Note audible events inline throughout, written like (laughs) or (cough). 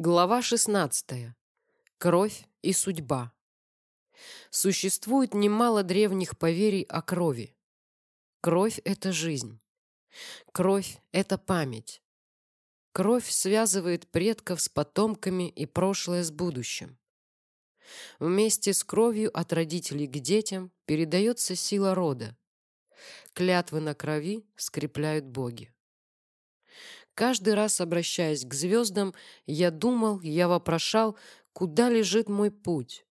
Глава 16. Кровь и судьба. Существует немало древних поверий о крови. Кровь – это жизнь. Кровь – это память. Кровь связывает предков с потомками и прошлое с будущим. Вместе с кровью от родителей к детям передается сила рода. Клятвы на крови скрепляют боги. Каждый раз, обращаясь к звездам, я думал, я вопрошал, куда лежит мой путь.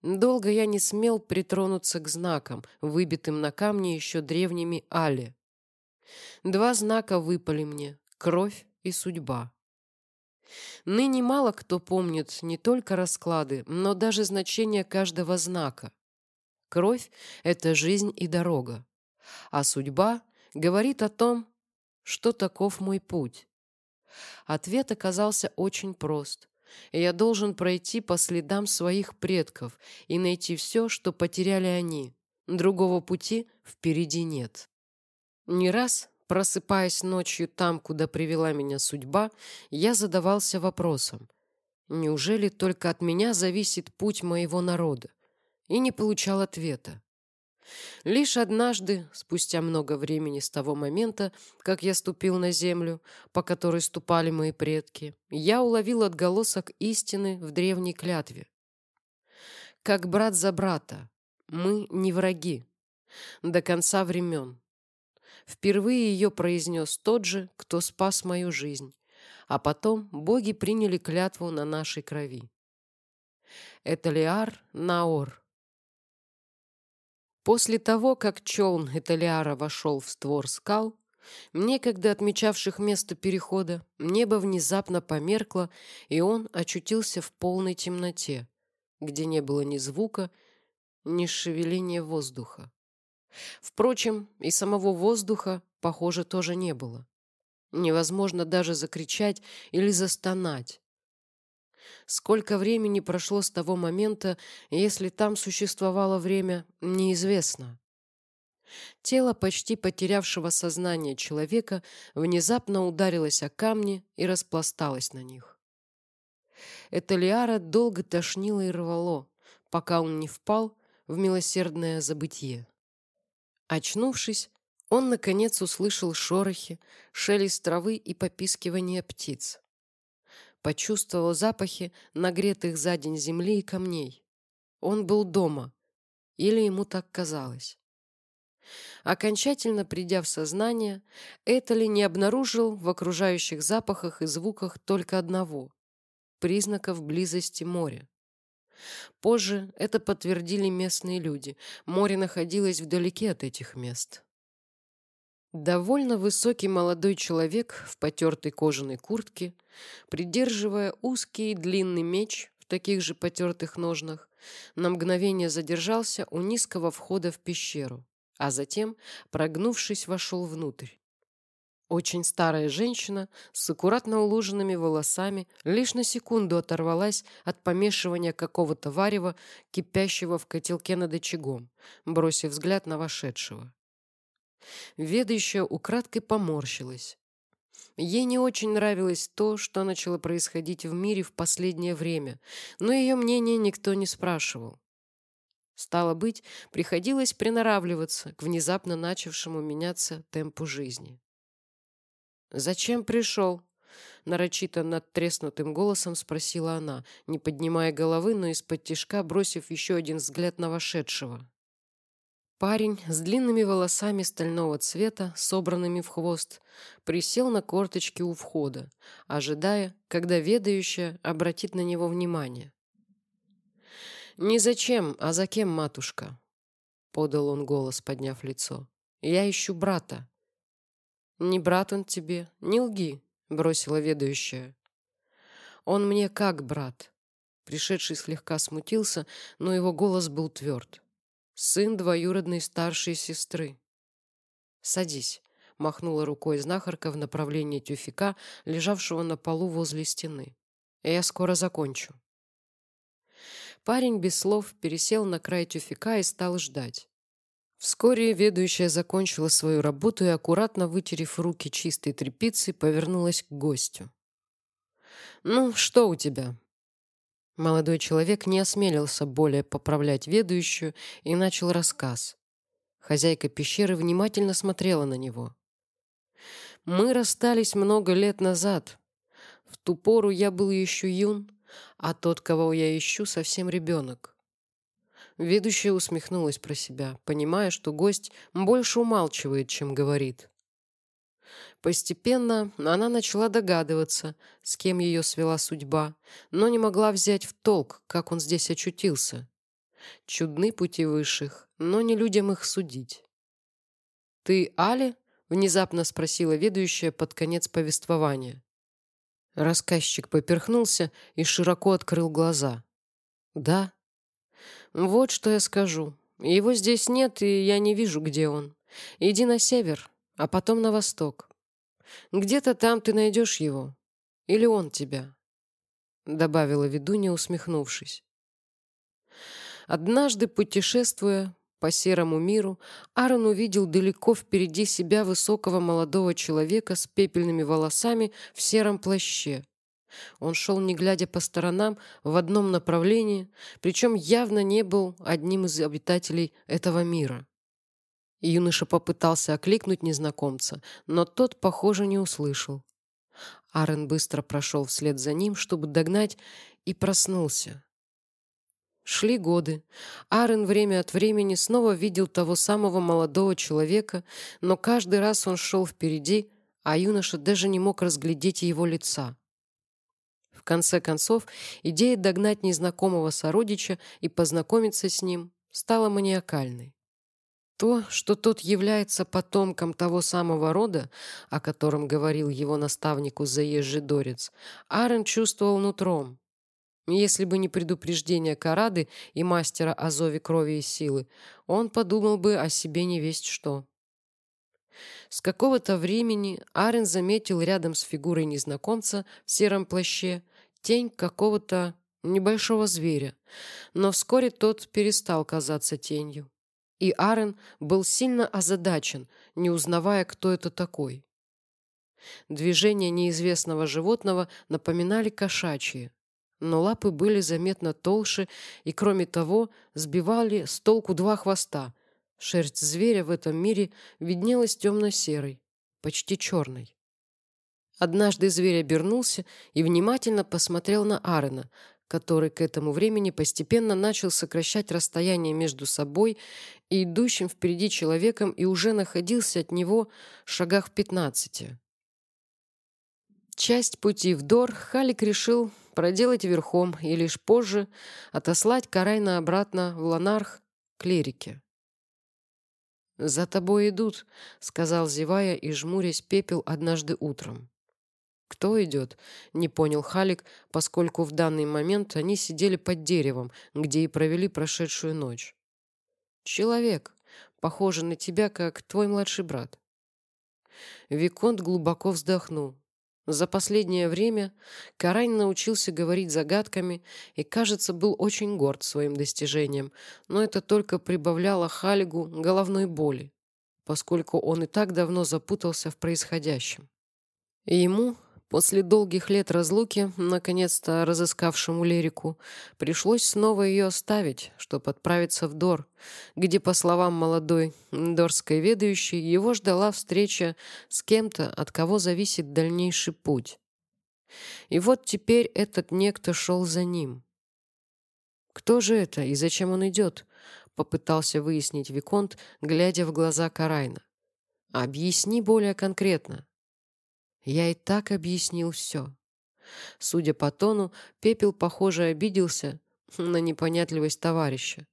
Долго я не смел притронуться к знакам, выбитым на камне еще древними Али. Два знака выпали мне — кровь и судьба. Ныне мало кто помнит не только расклады, но даже значение каждого знака. Кровь — это жизнь и дорога, а судьба говорит о том, что таков мой путь? Ответ оказался очень прост. Я должен пройти по следам своих предков и найти все, что потеряли они. Другого пути впереди нет. Не раз, просыпаясь ночью там, куда привела меня судьба, я задавался вопросом. Неужели только от меня зависит путь моего народа? И не получал ответа. Лишь однажды, спустя много времени с того момента, как я ступил на землю, по которой ступали мои предки, я уловил отголосок истины в древней клятве. Как брат за брата, мы не враги. До конца времен. Впервые ее произнес тот же, кто спас мою жизнь, а потом боги приняли клятву на нашей крови. Это Лиар Наор, После того, как челн Эталиара вошел в створ скал, некогда отмечавших место перехода, небо внезапно померкло, и он очутился в полной темноте, где не было ни звука, ни шевеления воздуха. Впрочем, и самого воздуха, похоже, тоже не было. Невозможно даже закричать или застонать. Сколько времени прошло с того момента, если там существовало время, неизвестно. Тело почти потерявшего сознание человека внезапно ударилось о камни и распласталось на них. Эталиара долго тошнило и рвало, пока он не впал в милосердное забытье. Очнувшись, он, наконец, услышал шорохи, шелест травы и попискивание птиц. Почувствовал запахи нагретых за день земли и камней. Он был дома, или ему так казалось. Окончательно придя в сознание, Этали не обнаружил в окружающих запахах и звуках только одного — признаков близости моря. Позже это подтвердили местные люди. Море находилось вдалеке от этих мест. Довольно высокий молодой человек в потертой кожаной куртке, придерживая узкий длинный меч в таких же потертых ножнах, на мгновение задержался у низкого входа в пещеру, а затем, прогнувшись, вошел внутрь. Очень старая женщина с аккуратно уложенными волосами лишь на секунду оторвалась от помешивания какого-то варева, кипящего в котелке над очагом, бросив взгляд на вошедшего. Ведающая украдкой поморщилась. Ей не очень нравилось то, что начало происходить в мире в последнее время, но ее мнение никто не спрашивал. Стало быть, приходилось приноравливаться к внезапно начавшему меняться темпу жизни. «Зачем пришел?» Нарочито над треснутым голосом спросила она, не поднимая головы, но из-под тишка бросив еще один взгляд на вошедшего. Парень с длинными волосами стального цвета, собранными в хвост, присел на корточки у входа, ожидая, когда ведающая обратит на него внимание. «Не зачем, а за кем, матушка?» — подал он голос, подняв лицо. «Я ищу брата». «Не брат он тебе, не лги», — бросила ведающая. «Он мне как брат». Пришедший слегка смутился, но его голос был тверд сын двоюродной старшей сестры. «Садись», — махнула рукой знахарка в направлении тюфика, лежавшего на полу возле стены. «Я скоро закончу». Парень без слов пересел на край тюфика и стал ждать. Вскоре ведущая закончила свою работу и, аккуратно вытерев руки чистой тряпицей, повернулась к гостю. «Ну, что у тебя?» Молодой человек не осмелился более поправлять ведущую и начал рассказ. Хозяйка пещеры внимательно смотрела на него. «Мы расстались много лет назад. В ту пору я был еще юн, а тот, кого я ищу, совсем ребенок». Ведущая усмехнулась про себя, понимая, что гость больше умалчивает, чем говорит. Постепенно она начала догадываться, с кем ее свела судьба, но не могла взять в толк, как он здесь очутился. Чудны пути высших, но не людям их судить. «Ты Али?» — внезапно спросила ведущая под конец повествования. Рассказчик поперхнулся и широко открыл глаза. «Да». «Вот что я скажу. Его здесь нет, и я не вижу, где он. Иди на север, а потом на восток. Где-то там ты найдешь его. Или он тебя», — добавила ведунья, усмехнувшись. Однажды, путешествуя по серому миру, Аарон увидел далеко впереди себя высокого молодого человека с пепельными волосами в сером плаще. Он шел, не глядя по сторонам, в одном направлении, причем явно не был одним из обитателей этого мира. Юноша попытался окликнуть незнакомца, но тот, похоже, не услышал. Аарон быстро прошел вслед за ним, чтобы догнать, и проснулся. Шли годы. Аарон время от времени снова видел того самого молодого человека, но каждый раз он шел впереди, а юноша даже не мог разглядеть его лица. В конце концов, идея догнать незнакомого сородича и познакомиться с ним стала маниакальной. То, что тот является потомком того самого рода, о котором говорил его наставнику заезжий Дорец, Аарон чувствовал нутром. Если бы не предупреждение Карады и мастера о зове крови и силы, он подумал бы о себе не весть что. С какого-то времени Арен заметил рядом с фигурой незнакомца в сером плаще тень какого-то небольшого зверя, но вскоре тот перестал казаться тенью и Арен был сильно озадачен, не узнавая, кто это такой. Движения неизвестного животного напоминали кошачьи, но лапы были заметно толще и, кроме того, сбивали с толку два хвоста. Шерсть зверя в этом мире виднелась темно-серой, почти черной. Однажды зверь обернулся и внимательно посмотрел на Арена, который к этому времени постепенно начал сокращать расстояние между собой и идущим впереди человеком и уже находился от него в шагах пятнадцати. Часть пути в Дор Халик решил проделать верхом и лишь позже отослать Карайна обратно в Ланарх клирики. «За тобой идут», — сказал, зевая и жмурясь пепел однажды утром. «Кто идет?» — не понял Халик, поскольку в данный момент они сидели под деревом, где и провели прошедшую ночь. «Человек, похожий на тебя, как твой младший брат». Виконт глубоко вздохнул. За последнее время Карань научился говорить загадками и, кажется, был очень горд своим достижением, но это только прибавляло Халигу головной боли, поскольку он и так давно запутался в происходящем. И ему, После долгих лет разлуки, наконец-то разыскавшему Лерику, пришлось снова ее оставить, чтобы отправиться в Дор, где, по словам молодой дорской ведающей, его ждала встреча с кем-то, от кого зависит дальнейший путь. И вот теперь этот некто шел за ним. «Кто же это и зачем он идет?» — попытался выяснить Виконт, глядя в глаза Карайна. «Объясни более конкретно». Я и так объяснил все. Судя по тону, Пепел, похоже, обиделся (laughs) на непонятливость товарища.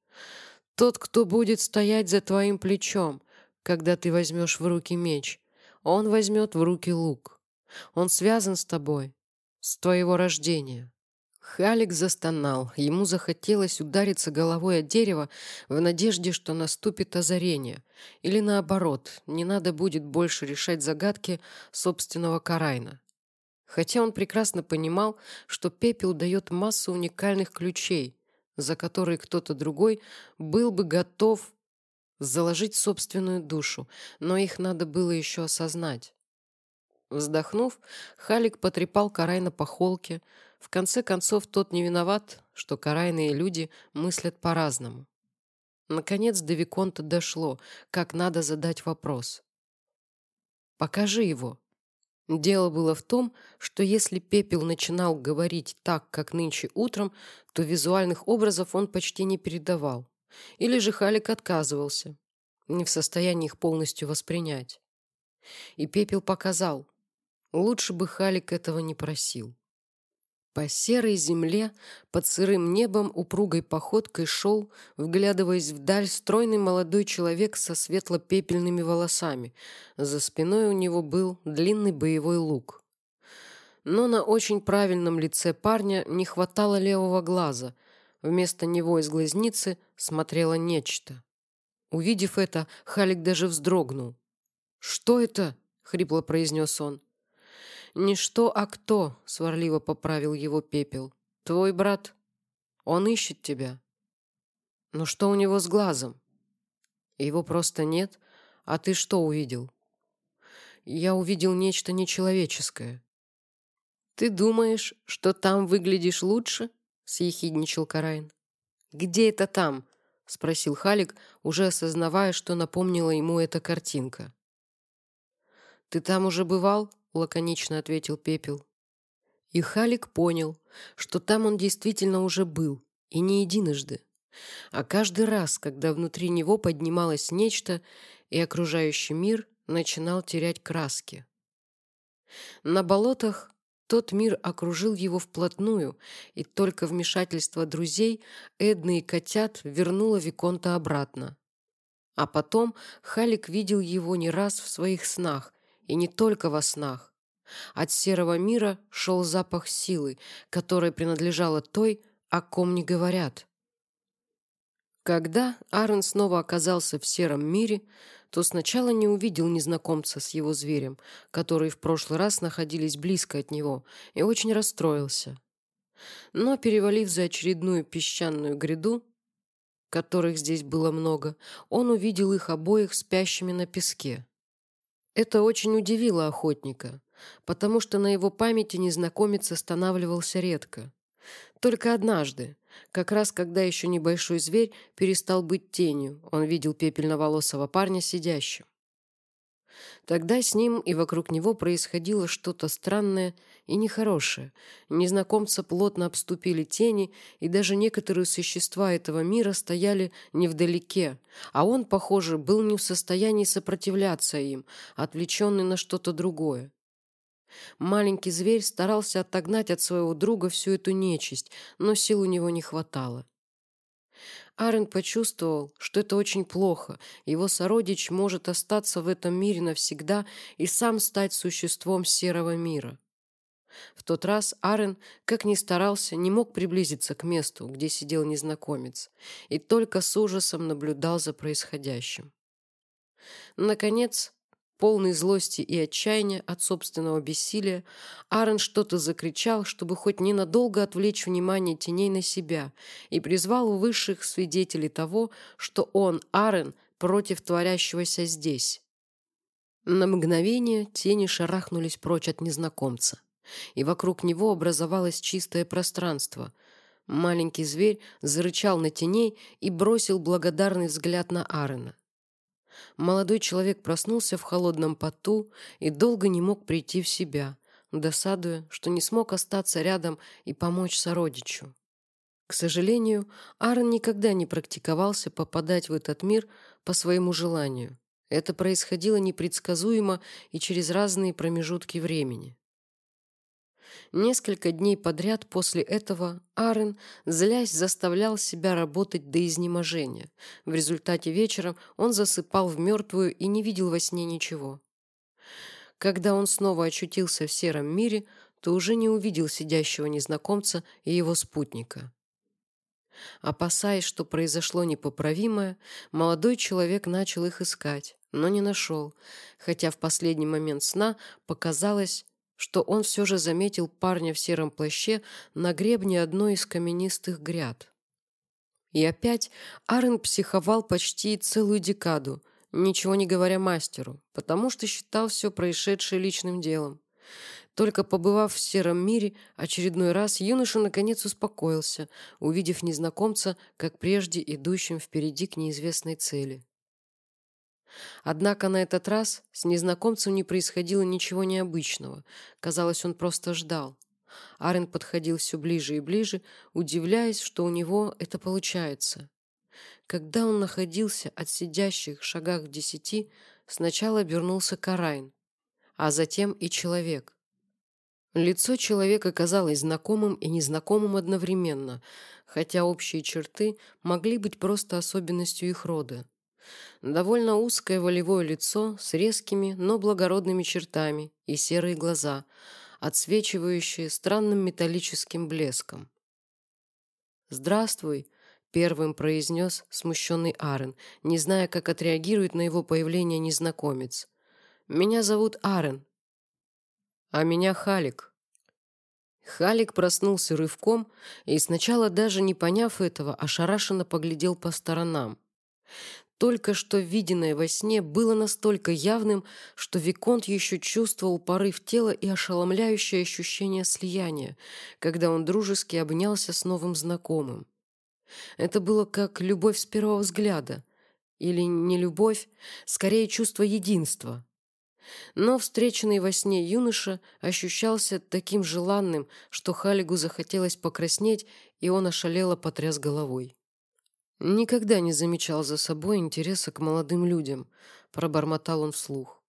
Тот, кто будет стоять за твоим плечом, когда ты возьмешь в руки меч, он возьмет в руки лук. Он связан с тобой, с твоего рождения. Халик застонал. Ему захотелось удариться головой о дерево в надежде, что наступит озарение. Или наоборот, не надо будет больше решать загадки собственного Карайна. Хотя он прекрасно понимал, что пепел дает массу уникальных ключей, за которые кто-то другой был бы готов заложить собственную душу, но их надо было еще осознать. Вздохнув, Халик потрепал Карайна по холке. В конце концов, тот не виноват, что карайные люди мыслят по-разному. Наконец до Виконта дошло, как надо задать вопрос. «Покажи его». Дело было в том, что если Пепел начинал говорить так, как нынче утром, то визуальных образов он почти не передавал. Или же Халик отказывался, не в состоянии их полностью воспринять. И Пепел показал. Лучше бы Халик этого не просил. По серой земле, под сырым небом, упругой походкой шел, вглядываясь вдаль, стройный молодой человек со светло-пепельными волосами. За спиной у него был длинный боевой лук. Но на очень правильном лице парня не хватало левого глаза. Вместо него из глазницы смотрело нечто. Увидев это, Халик даже вздрогнул. «Что это?» — хрипло произнес он. «Не что, а кто», — сварливо поправил его пепел. «Твой брат. Он ищет тебя». «Но что у него с глазом?» «Его просто нет. А ты что увидел?» «Я увидел нечто нечеловеческое». «Ты думаешь, что там выглядишь лучше?» — съехидничал Карайн. «Где это там?» — спросил Халик, уже осознавая, что напомнила ему эта картинка. «Ты там уже бывал?» — лаконично ответил Пепел. И Халик понял, что там он действительно уже был, и не единожды. А каждый раз, когда внутри него поднималось нечто, и окружающий мир начинал терять краски. На болотах тот мир окружил его вплотную, и только вмешательство друзей Эдны и котят вернуло Виконта обратно. А потом Халик видел его не раз в своих снах, и не только во снах. От серого мира шел запах силы, которая принадлежала той, о ком не говорят. Когда Аарон снова оказался в сером мире, то сначала не увидел незнакомца с его зверем, которые в прошлый раз находились близко от него, и очень расстроился. Но, перевалив за очередную песчаную гряду, которых здесь было много, он увидел их обоих спящими на песке. Это очень удивило охотника, потому что на его памяти незнакомец останавливался редко. Только однажды, как раз когда еще небольшой зверь перестал быть тенью, он видел пепельноволосого парня сидящим. Тогда с ним и вокруг него происходило что-то странное и нехорошее. Незнакомца плотно обступили тени, и даже некоторые существа этого мира стояли невдалеке, а он, похоже, был не в состоянии сопротивляться им, отвлеченный на что-то другое. Маленький зверь старался отогнать от своего друга всю эту нечисть, но сил у него не хватало. Арен почувствовал, что это очень плохо. Его сородич может остаться в этом мире навсегда и сам стать существом серого мира. В тот раз Арен, как ни старался, не мог приблизиться к месту, где сидел незнакомец, и только с ужасом наблюдал за происходящим. Наконец, Полный злости и отчаяния от собственного бессилия, Аарон что-то закричал, чтобы хоть ненадолго отвлечь внимание теней на себя, и призвал высших свидетелей того, что он, Аарон, против творящегося здесь. На мгновение тени шарахнулись прочь от незнакомца, и вокруг него образовалось чистое пространство. Маленький зверь зарычал на теней и бросил благодарный взгляд на Аарона. Молодой человек проснулся в холодном поту и долго не мог прийти в себя, досадуя, что не смог остаться рядом и помочь сородичу. К сожалению, Аарон никогда не практиковался попадать в этот мир по своему желанию. Это происходило непредсказуемо и через разные промежутки времени. Несколько дней подряд после этого Арен, злясь, заставлял себя работать до изнеможения. В результате вечером он засыпал в мертвую и не видел во сне ничего. Когда он снова очутился в сером мире, то уже не увидел сидящего незнакомца и его спутника. Опасаясь, что произошло непоправимое, молодой человек начал их искать, но не нашел, хотя в последний момент сна показалось, что он все же заметил парня в сером плаще на гребне одной из каменистых гряд. И опять Арен психовал почти целую декаду, ничего не говоря мастеру, потому что считал все происшедшее личным делом. Только побывав в сером мире очередной раз, юноша наконец успокоился, увидев незнакомца, как прежде идущим впереди к неизвестной цели. Однако на этот раз с незнакомцем не происходило ничего необычного. Казалось, он просто ждал. Арен подходил все ближе и ближе, удивляясь, что у него это получается. Когда он находился от сидящих шагах в десяти, сначала обернулся Карайн, а затем и человек. Лицо человека казалось знакомым и незнакомым одновременно, хотя общие черты могли быть просто особенностью их рода. Довольно узкое волевое лицо с резкими, но благородными чертами и серые глаза, отсвечивающие странным металлическим блеском. «Здравствуй», — первым произнес смущенный Арен, не зная, как отреагирует на его появление незнакомец. «Меня зовут Арен». «А меня Халик», Халик проснулся рывком и сначала даже не поняв этого, ошарашенно поглядел по сторонам. Только что виденное во сне было настолько явным, что Виконт еще чувствовал порыв тела и ошеломляющее ощущение слияния, когда он дружески обнялся с новым знакомым. Это было как любовь с первого взгляда. Или не любовь, скорее чувство единства. Но встреченный во сне юноша ощущался таким желанным, что Халигу захотелось покраснеть, и он ошалело потряс головой. Никогда не замечал за собой интереса к молодым людям, пробормотал он вслух.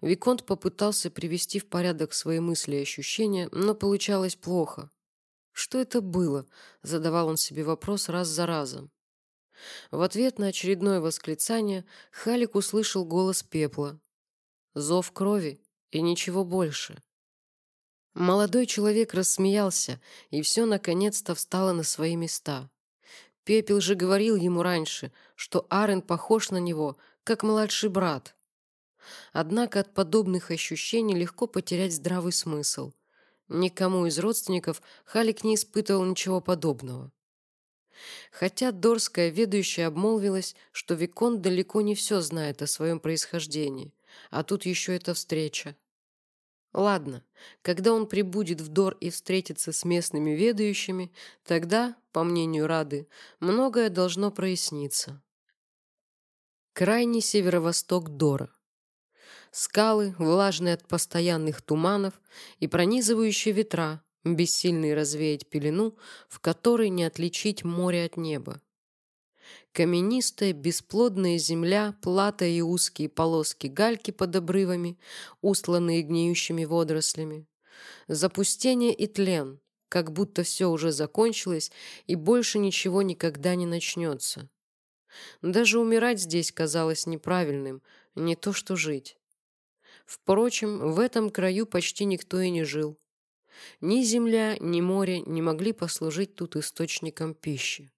Виконт попытался привести в порядок свои мысли и ощущения, но получалось плохо. Что это было? задавал он себе вопрос раз за разом. В ответ на очередное восклицание Халик услышал голос пепла. Зов крови и ничего больше. Молодой человек рассмеялся, и все наконец-то встало на свои места. Пепел же говорил ему раньше, что Арен похож на него, как младший брат. Однако от подобных ощущений легко потерять здравый смысл. Никому из родственников Халик не испытывал ничего подобного. Хотя Дорская ведущая обмолвилась, что Викон далеко не все знает о своем происхождении, а тут еще эта встреча. Ладно, когда он прибудет в Дор и встретится с местными ведающими, тогда, по мнению Рады, многое должно проясниться. Крайний северо-восток Дора. Скалы, влажные от постоянных туманов и пронизывающие ветра, бессильные развеять пелену, в которой не отличить море от неба. Каменистая, бесплодная земля, плата и узкие полоски гальки под обрывами, устланные гниющими водорослями. Запустение и тлен, как будто все уже закончилось и больше ничего никогда не начнется. Даже умирать здесь казалось неправильным, не то что жить. Впрочем, в этом краю почти никто и не жил. Ни земля, ни море не могли послужить тут источником пищи.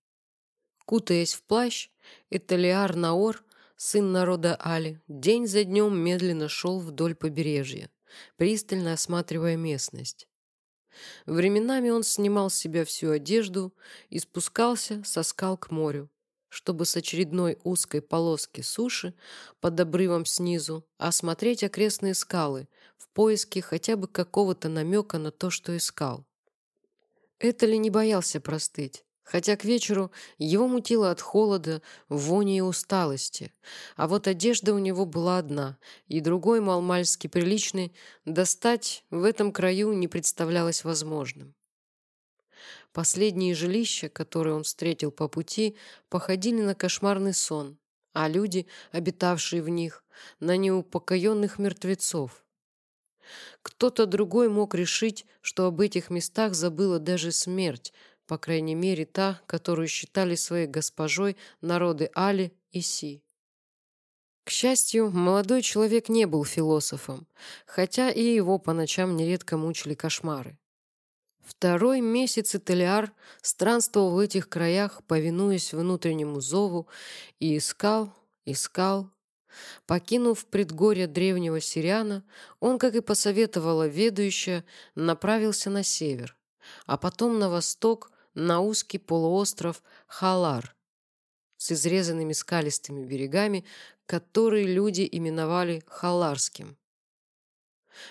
Кутаясь в плащ, Эталиар Наор, сын народа Али, день за днем медленно шел вдоль побережья, пристально осматривая местность. Временами он снимал с себя всю одежду и спускался со скал к морю, чтобы с очередной узкой полоски суши под обрывом снизу осмотреть окрестные скалы в поиске хотя бы какого-то намека на то, что искал. Это ли не боялся простыть? Хотя к вечеру его мутило от холода, вони и усталости. А вот одежда у него была одна, и другой малмальски приличный достать в этом краю не представлялось возможным. Последние жилища, которые он встретил по пути, походили на кошмарный сон, а люди, обитавшие в них, на неупокоенных мертвецов. Кто-то другой мог решить, что об этих местах забыла даже смерть, по крайней мере, та, которую считали своей госпожой народы Али и Си. К счастью, молодой человек не был философом, хотя и его по ночам нередко мучили кошмары. Второй месяц Италиар странствовал в этих краях, повинуясь внутреннему зову, и искал, искал. Покинув предгорье древнего Сириана, он, как и посоветовала ведущая, направился на север, а потом на восток, на узкий полуостров Халар с изрезанными скалистыми берегами, который люди именовали Халарским.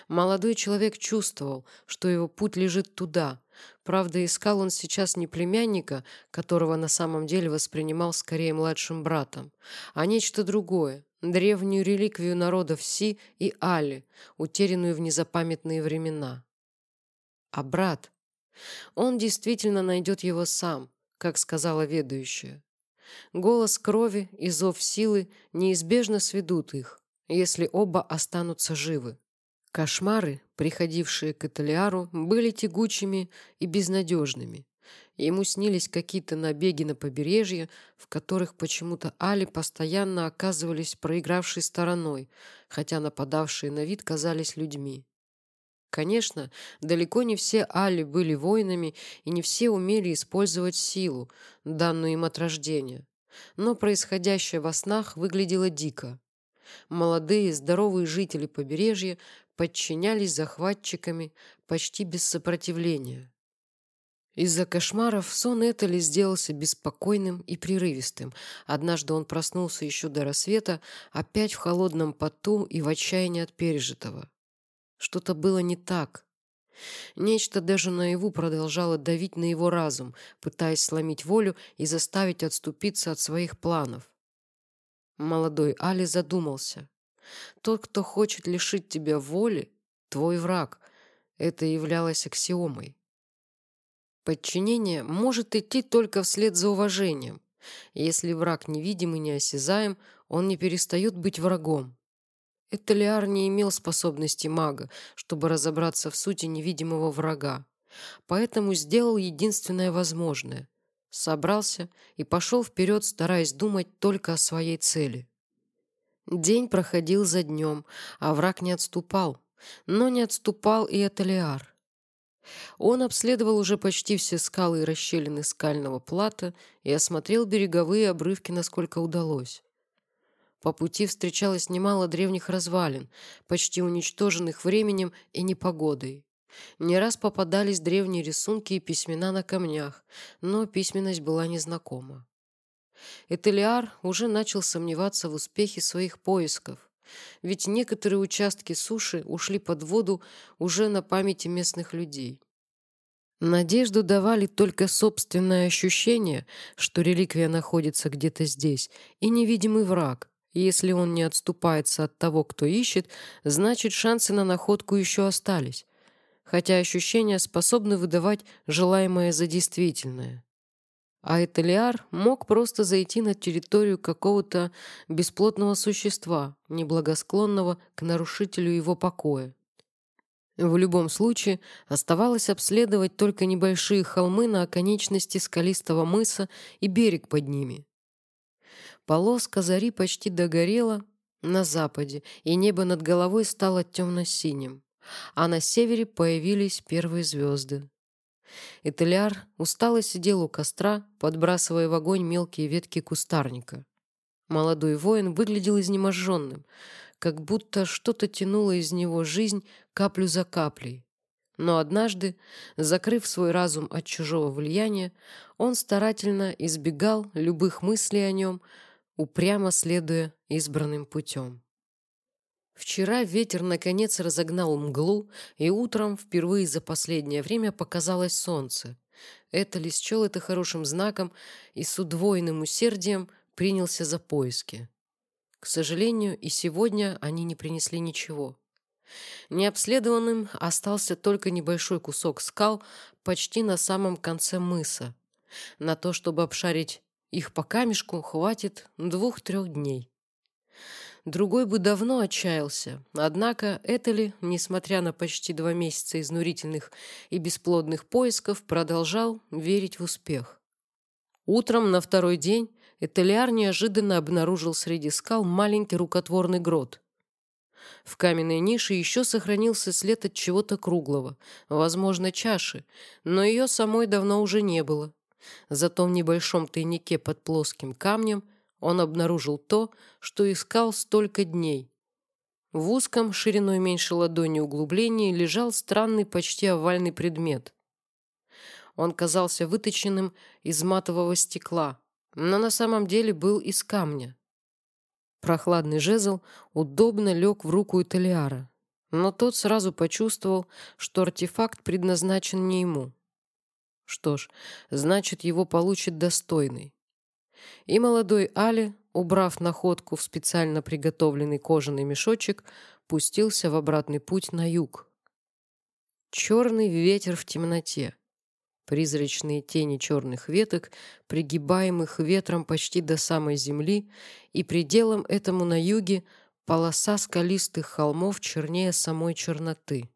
Молодой человек чувствовал, что его путь лежит туда. Правда, искал он сейчас не племянника, которого на самом деле воспринимал скорее младшим братом, а нечто другое, древнюю реликвию народов Си и Али, утерянную в незапамятные времена. А брат? Он действительно найдет его сам, как сказала ведущая. Голос крови и зов силы неизбежно сведут их, если оба останутся живы. Кошмары, приходившие к Эталиару, были тягучими и безнадежными. Ему снились какие-то набеги на побережье, в которых почему-то Али постоянно оказывались проигравшей стороной, хотя нападавшие на вид казались людьми. Конечно, далеко не все Али были воинами, и не все умели использовать силу, данную им от рождения. Но происходящее во снах выглядело дико. Молодые, здоровые жители побережья подчинялись захватчиками почти без сопротивления. Из-за кошмаров сон Этели сделался беспокойным и прерывистым. Однажды он проснулся еще до рассвета, опять в холодном поту и в отчаянии от пережитого. Что-то было не так. Нечто даже наяву продолжало давить на его разум, пытаясь сломить волю и заставить отступиться от своих планов. Молодой Али задумался. Тот, кто хочет лишить тебя воли, твой враг. Это являлось аксиомой. Подчинение может идти только вслед за уважением. Если враг невидим и неосязаем, он не перестает быть врагом. Эталиар не имел способности мага, чтобы разобраться в сути невидимого врага. Поэтому сделал единственное возможное. Собрался и пошел вперед, стараясь думать только о своей цели. День проходил за днем, а враг не отступал. Но не отступал и Эталиар. Он обследовал уже почти все скалы и расщелины скального плата и осмотрел береговые обрывки, насколько удалось. По пути встречалось немало древних развалин, почти уничтоженных временем и непогодой. Не раз попадались древние рисунки и письмена на камнях, но письменность была незнакома. Этелиар уже начал сомневаться в успехе своих поисков, ведь некоторые участки суши ушли под воду уже на памяти местных людей. Надежду давали только собственное ощущение, что реликвия находится где-то здесь, и невидимый враг. Если он не отступается от того, кто ищет, значит шансы на находку еще остались хотя ощущения способны выдавать желаемое за действительное. А Этелиар мог просто зайти на территорию какого-то бесплотного существа, неблагосклонного к нарушителю его покоя. В любом случае, оставалось обследовать только небольшие холмы на оконечности скалистого мыса и берег под ними. Полоска зари почти догорела на западе, и небо над головой стало темно-синим а на севере появились первые звезды. Этеляр устало сидел у костра, подбрасывая в огонь мелкие ветки кустарника. Молодой воин выглядел изнеможенным, как будто что-то тянуло из него жизнь каплю за каплей. Но однажды, закрыв свой разум от чужого влияния, он старательно избегал любых мыслей о нем, упрямо следуя избранным путем. Вчера ветер наконец разогнал мглу, и утром впервые за последнее время показалось солнце. Это ли счел это хорошим знаком и с удвоенным усердием принялся за поиски. К сожалению, и сегодня они не принесли ничего. Необследованным остался только небольшой кусок скал почти на самом конце мыса. На то, чтобы обшарить их по камешку, хватит двух-трех дней. Другой бы давно отчаялся. Однако Этели, несмотря на почти два месяца изнурительных и бесплодных поисков, продолжал верить в успех. Утром на второй день Этелиар неожиданно обнаружил среди скал маленький рукотворный грот. В каменной нише еще сохранился след от чего-то круглого, возможно, чаши, но ее самой давно уже не было. Зато в небольшом тайнике под плоским камнем – он обнаружил то, что искал столько дней. В узком, шириной меньше ладони углублении лежал странный, почти овальный предмет. Он казался выточенным из матового стекла, но на самом деле был из камня. Прохладный жезл удобно лег в руку Италиара, но тот сразу почувствовал, что артефакт предназначен не ему. Что ж, значит, его получит достойный. И молодой Али, убрав находку в специально приготовленный кожаный мешочек, пустился в обратный путь на юг. Черный ветер в темноте. Призрачные тени черных веток, пригибаемых ветром почти до самой земли, и пределом этому на юге полоса скалистых холмов чернее самой черноты.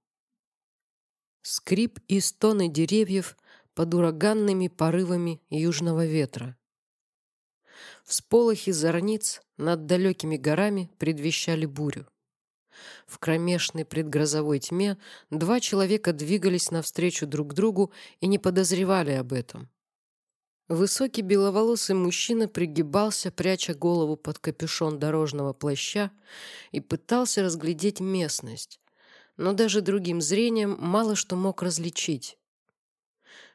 Скрип и стоны деревьев под ураганными порывами южного ветра. Всполохи зорниц над далекими горами предвещали бурю. В кромешной предгрозовой тьме два человека двигались навстречу друг другу и не подозревали об этом. Высокий беловолосый мужчина пригибался, пряча голову под капюшон дорожного плаща, и пытался разглядеть местность, но даже другим зрением мало что мог различить.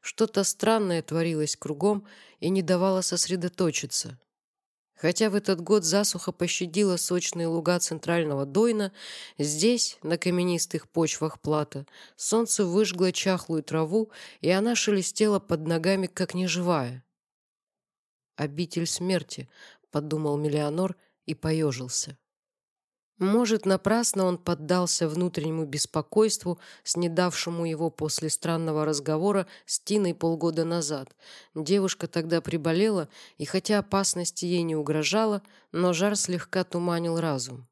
Что-то странное творилось кругом и не давало сосредоточиться. Хотя в этот год засуха пощадила сочные луга центрального Дойна, здесь, на каменистых почвах плата, солнце выжгло чахлую траву, и она шелестела под ногами, как неживая. «Обитель смерти», — подумал Миллионор и поежился. Может, напрасно он поддался внутреннему беспокойству, снедавшему его после странного разговора с Тиной полгода назад. Девушка тогда приболела, и хотя опасности ей не угрожала, но жар слегка туманил разум.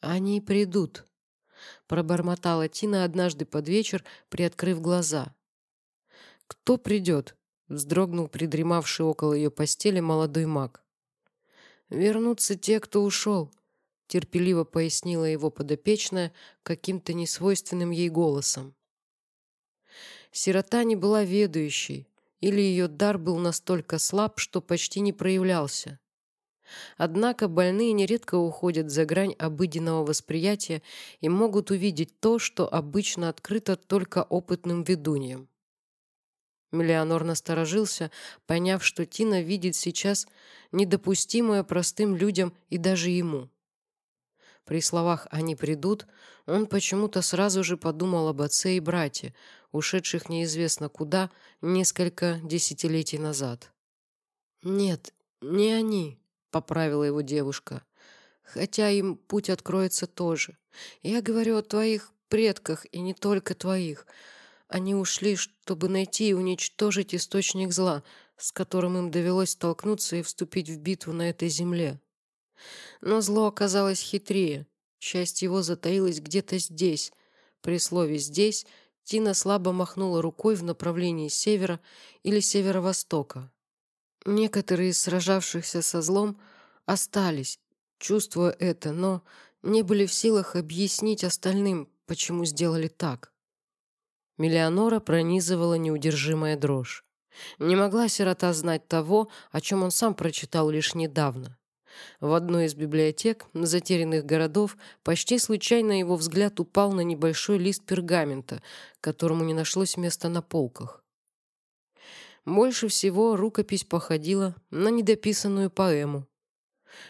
«Они придут», — пробормотала Тина однажды под вечер, приоткрыв глаза. «Кто придет?» — вздрогнул придремавший около ее постели молодой маг. «Вернутся те, кто ушел», терпеливо пояснила его подопечная каким-то несвойственным ей голосом. Сирота не была ведающей, или ее дар был настолько слаб, что почти не проявлялся. Однако больные нередко уходят за грань обыденного восприятия и могут увидеть то, что обычно открыто только опытным ведуньям. Миллионор насторожился, поняв, что Тина видит сейчас недопустимое простым людям и даже ему. При словах «они придут» он почему-то сразу же подумал об отце и брате, ушедших неизвестно куда несколько десятилетий назад. «Нет, не они», — поправила его девушка. «Хотя им путь откроется тоже. Я говорю о твоих предках, и не только твоих. Они ушли, чтобы найти и уничтожить источник зла, с которым им довелось столкнуться и вступить в битву на этой земле. Но зло оказалось хитрее. Часть его затаилась где-то здесь. При слове «здесь» Тина слабо махнула рукой в направлении севера или северо-востока. Некоторые из сражавшихся со злом остались, чувствуя это, но не были в силах объяснить остальным, почему сделали так. Миллионора пронизывала неудержимая дрожь. Не могла сирота знать того, о чем он сам прочитал лишь недавно. В одной из библиотек затерянных городов почти случайно его взгляд упал на небольшой лист пергамента, которому не нашлось места на полках. Больше всего рукопись походила на недописанную поэму.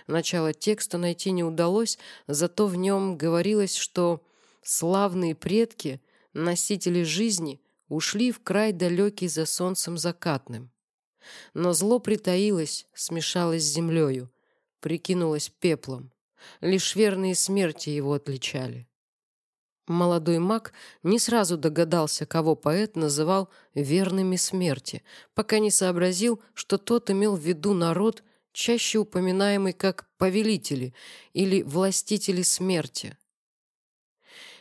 Начало текста найти не удалось, зато в нем говорилось, что славные предки, носители жизни, ушли в край далекий за солнцем закатным. Но зло притаилось, смешалось с землею, прикинулась пеплом. Лишь верные смерти его отличали. Молодой маг не сразу догадался, кого поэт называл верными смерти, пока не сообразил, что тот имел в виду народ, чаще упоминаемый как повелители или властители смерти.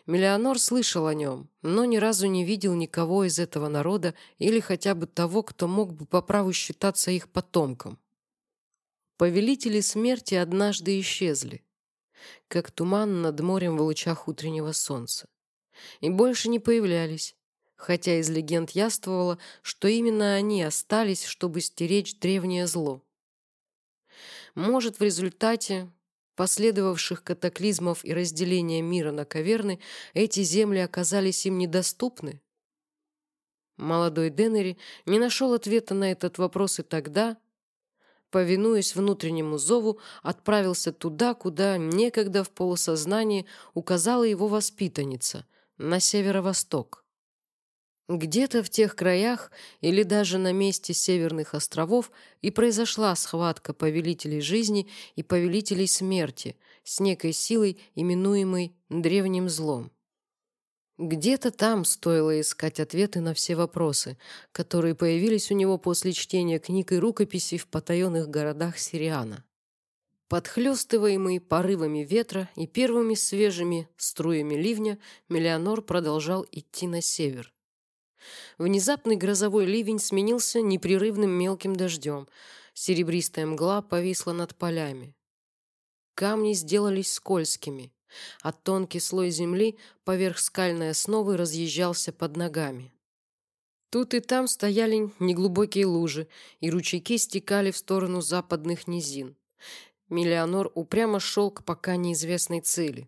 Миллионор слышал о нем, но ни разу не видел никого из этого народа или хотя бы того, кто мог бы по праву считаться их потомком. Повелители смерти однажды исчезли, как туман над морем в лучах утреннего солнца, и больше не появлялись, хотя из легенд яствовало, что именно они остались, чтобы стеречь древнее зло. Может, в результате последовавших катаклизмов и разделения мира на каверны эти земли оказались им недоступны? Молодой Деннери не нашел ответа на этот вопрос и тогда, повинуясь внутреннему зову, отправился туда, куда некогда в полусознании указала его воспитанница, на северо-восток. Где-то в тех краях или даже на месте Северных островов и произошла схватка повелителей жизни и повелителей смерти с некой силой, именуемой древним злом. Где-то там стоило искать ответы на все вопросы, которые появились у него после чтения книг и рукописей в потаенных городах Сириана. Подхлёстываемый порывами ветра и первыми свежими струями ливня, Мелианор продолжал идти на север. Внезапный грозовой ливень сменился непрерывным мелким дождем. Серебристая мгла повисла над полями. Камни сделались скользкими а тонкий слой земли поверх скальной основы разъезжался под ногами. Тут и там стояли неглубокие лужи, и ручейки стекали в сторону западных низин. Миллионор упрямо шел к пока неизвестной цели.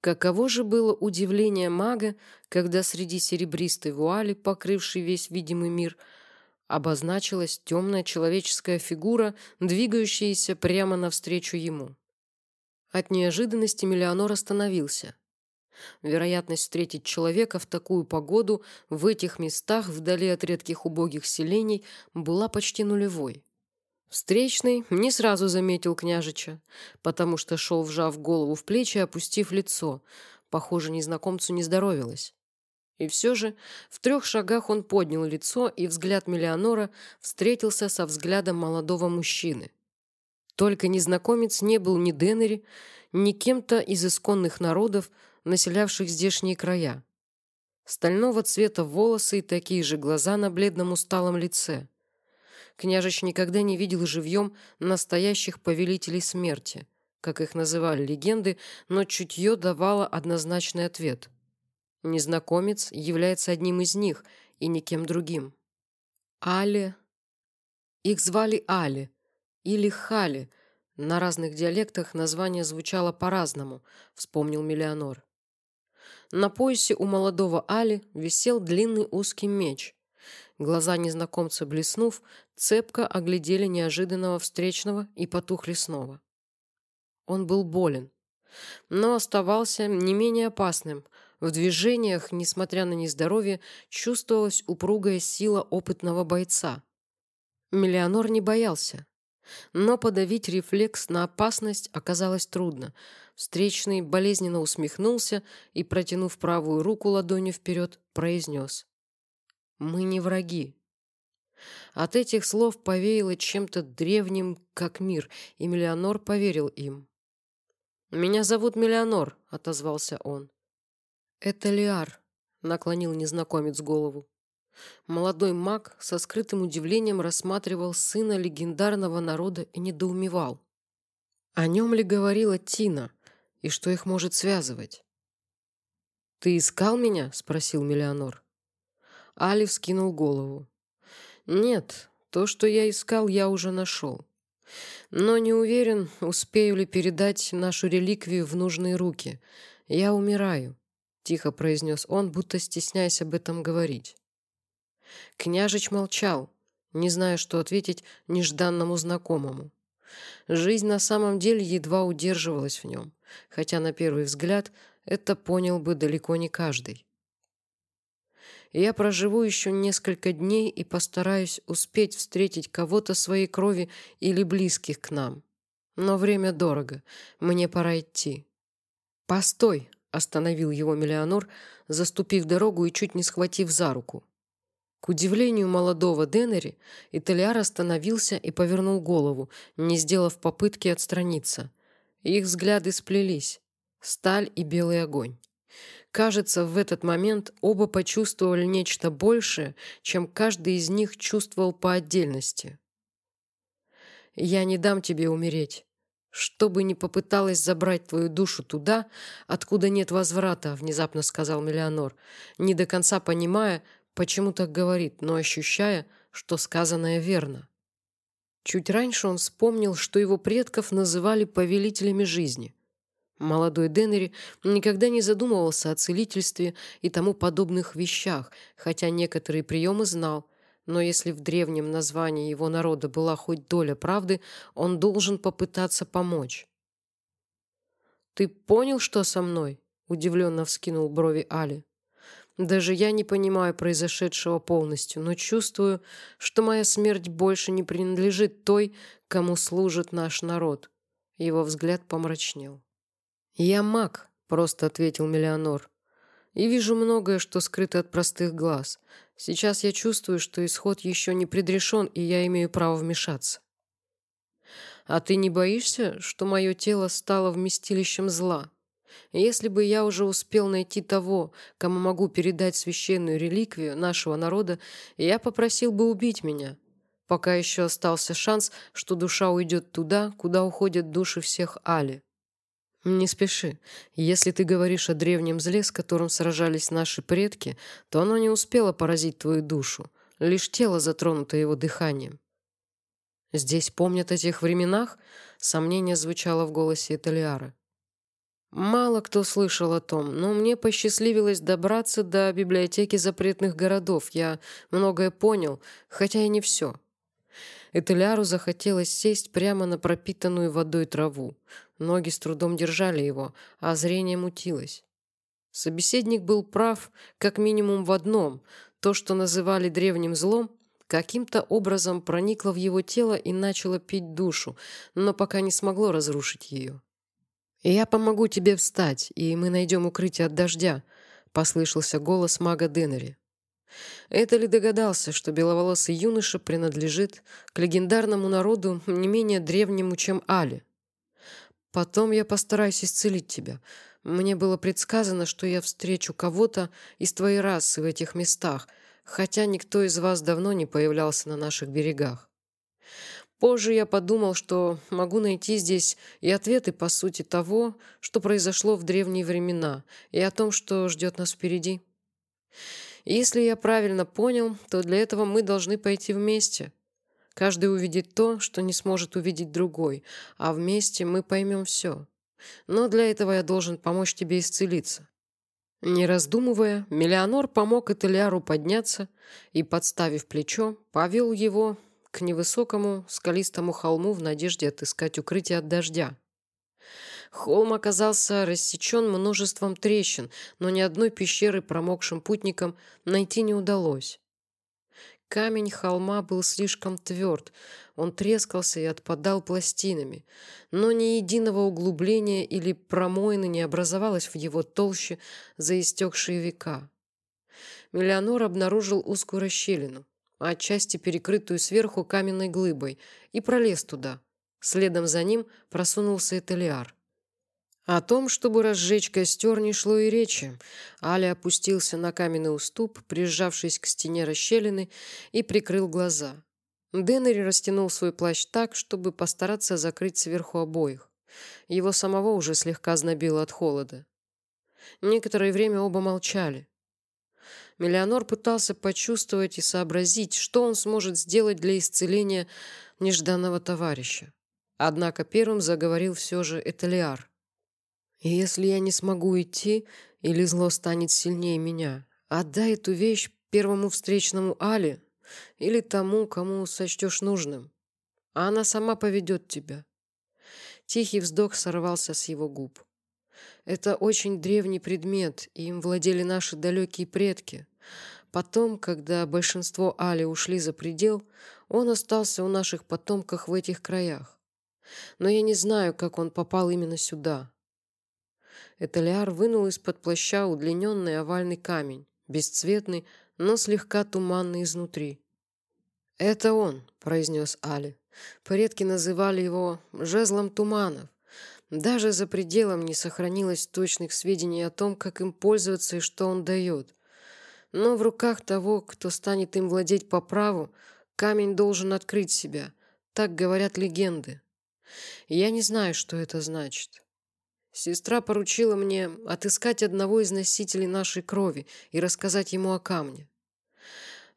Каково же было удивление мага, когда среди серебристой вуали, покрывшей весь видимый мир, обозначилась темная человеческая фигура, двигающаяся прямо навстречу ему. От неожиданности Миллионор остановился. Вероятность встретить человека в такую погоду в этих местах, вдали от редких убогих селений, была почти нулевой. Встречный не сразу заметил княжича, потому что шел, вжав голову в плечи, опустив лицо. Похоже, незнакомцу не здоровилось. И все же в трех шагах он поднял лицо, и взгляд Миллионора встретился со взглядом молодого мужчины. Только незнакомец не был ни Денери, ни кем-то из исконных народов, населявших здешние края. Стального цвета волосы и такие же глаза на бледном усталом лице. Княжич никогда не видел живьем настоящих повелителей смерти, как их называли легенды, но чутье давало однозначный ответ. Незнакомец является одним из них и никем другим. Али. Их звали Али, или Хали. На разных диалектах название звучало по-разному, вспомнил Миллионор. На поясе у молодого Али висел длинный узкий меч. Глаза незнакомца блеснув, цепко оглядели неожиданного встречного и потухли снова. Он был болен, но оставался не менее опасным. В движениях, несмотря на нездоровье, чувствовалась упругая сила опытного бойца. Миллионор не боялся. Но подавить рефлекс на опасность оказалось трудно. Встречный болезненно усмехнулся и, протянув правую руку ладонью вперед, произнес. «Мы не враги». От этих слов повеяло чем-то древним, как мир, и Миллионор поверил им. «Меня зовут Миллионор», — отозвался он. «Это Лиар», — наклонил незнакомец голову. Молодой маг со скрытым удивлением рассматривал сына легендарного народа и недоумевал. О нем ли говорила Тина, и что их может связывать? «Ты искал меня?» — спросил Миллионор. Али вскинул голову. «Нет, то, что я искал, я уже нашел. Но не уверен, успею ли передать нашу реликвию в нужные руки. Я умираю», — тихо произнес он, будто стесняясь об этом говорить. Княжич молчал, не зная, что ответить нежданному знакомому. Жизнь на самом деле едва удерживалась в нем, хотя на первый взгляд это понял бы далеко не каждый. Я проживу еще несколько дней и постараюсь успеть встретить кого-то своей крови или близких к нам. Но время дорого, мне пора идти. «Постой!» — остановил его Миллионор, заступив дорогу и чуть не схватив за руку. К удивлению молодого Денери, Итальяр остановился и повернул голову, не сделав попытки отстраниться. Их взгляды сплелись. Сталь и белый огонь. Кажется, в этот момент оба почувствовали нечто большее, чем каждый из них чувствовал по отдельности. «Я не дам тебе умереть. Что бы ни попыталась забрать твою душу туда, откуда нет возврата», — внезапно сказал Миллионор, не до конца понимая, Почему так говорит, но ощущая, что сказанное верно? Чуть раньше он вспомнил, что его предков называли повелителями жизни. Молодой Деннери никогда не задумывался о целительстве и тому подобных вещах, хотя некоторые приемы знал, Но если в древнем названии его народа была хоть доля правды, он должен попытаться помочь. «Ты понял, что со мной?» — удивленно вскинул брови Али. «Даже я не понимаю произошедшего полностью, но чувствую, что моя смерть больше не принадлежит той, кому служит наш народ». Его взгляд помрачнел. «Я маг», — просто ответил Миллионор. «И вижу многое, что скрыто от простых глаз. Сейчас я чувствую, что исход еще не предрешен, и я имею право вмешаться. А ты не боишься, что мое тело стало вместилищем зла? Если бы я уже успел найти того, кому могу передать священную реликвию нашего народа, я попросил бы убить меня, пока еще остался шанс, что душа уйдет туда, куда уходят души всех Али. «Не спеши. Если ты говоришь о древнем зле, с которым сражались наши предки, то оно не успело поразить твою душу. Лишь тело затронуто его дыханием». «Здесь помнят о тех временах?» Сомнение звучало в голосе Эталиара. Мало кто слышал о том, но мне посчастливилось добраться до библиотеки запретных городов. Я многое понял, хотя и не все. Этеляру захотелось сесть прямо на пропитанную водой траву. Ноги с трудом держали его, а зрение мутилось. Собеседник был прав как минимум в одном. То, что называли древним злом, каким-то образом проникло в его тело и начало пить душу, но пока не смогло разрушить ее. «Я помогу тебе встать, и мы найдем укрытие от дождя», — послышался голос мага Деннери. Это ли догадался, что беловолосый юноша принадлежит к легендарному народу не менее древнему, чем Али? Потом я постараюсь исцелить тебя. Мне было предсказано, что я встречу кого-то из твоей расы в этих местах, хотя никто из вас давно не появлялся на наших берегах. Позже я подумал, что могу найти здесь и ответы по сути того, что произошло в древние времена, и о том, что ждет нас впереди. Если я правильно понял, то для этого мы должны пойти вместе. Каждый увидит то, что не сможет увидеть другой, а вместе мы поймем все. Но для этого я должен помочь тебе исцелиться». Не раздумывая, Миллионор помог Этелиару подняться и, подставив плечо, повел его к невысокому скалистому холму в надежде отыскать укрытие от дождя. Холм оказался рассечен множеством трещин, но ни одной пещеры промокшим путникам найти не удалось. Камень холма был слишком тверд, он трескался и отпадал пластинами, но ни единого углубления или промоины не образовалось в его толще за истекшие века. Миллионор обнаружил узкую расщелину, отчасти перекрытую сверху каменной глыбой, и пролез туда. Следом за ним просунулся Этелиар. О том, чтобы разжечь костер, не шло и речи. Аля опустился на каменный уступ, прижавшись к стене расщелины, и прикрыл глаза. Деннери растянул свой плащ так, чтобы постараться закрыть сверху обоих. Его самого уже слегка знобило от холода. Некоторое время оба молчали. Миллионор пытался почувствовать и сообразить, что он сможет сделать для исцеления нежданного товарища. Однако первым заговорил все же Эталиар. И если я не смогу идти, или зло станет сильнее меня, отдай эту вещь первому встречному Али или тому, кому сочтешь нужным. А она сама поведет тебя. Тихий вздох сорвался с его губ. Это очень древний предмет, и им владели наши далекие предки. Потом, когда большинство Али ушли за предел, он остался у наших потомков в этих краях. Но я не знаю, как он попал именно сюда. Эталиар вынул из-под плаща удлиненный овальный камень, бесцветный, но слегка туманный изнутри. «Это он», — произнес Али. Предки называли его «жезлом туманов». Даже за пределом не сохранилось точных сведений о том, как им пользоваться и что он дает. Но в руках того, кто станет им владеть по праву, камень должен открыть себя. Так говорят легенды. Я не знаю, что это значит. Сестра поручила мне отыскать одного из носителей нашей крови и рассказать ему о камне.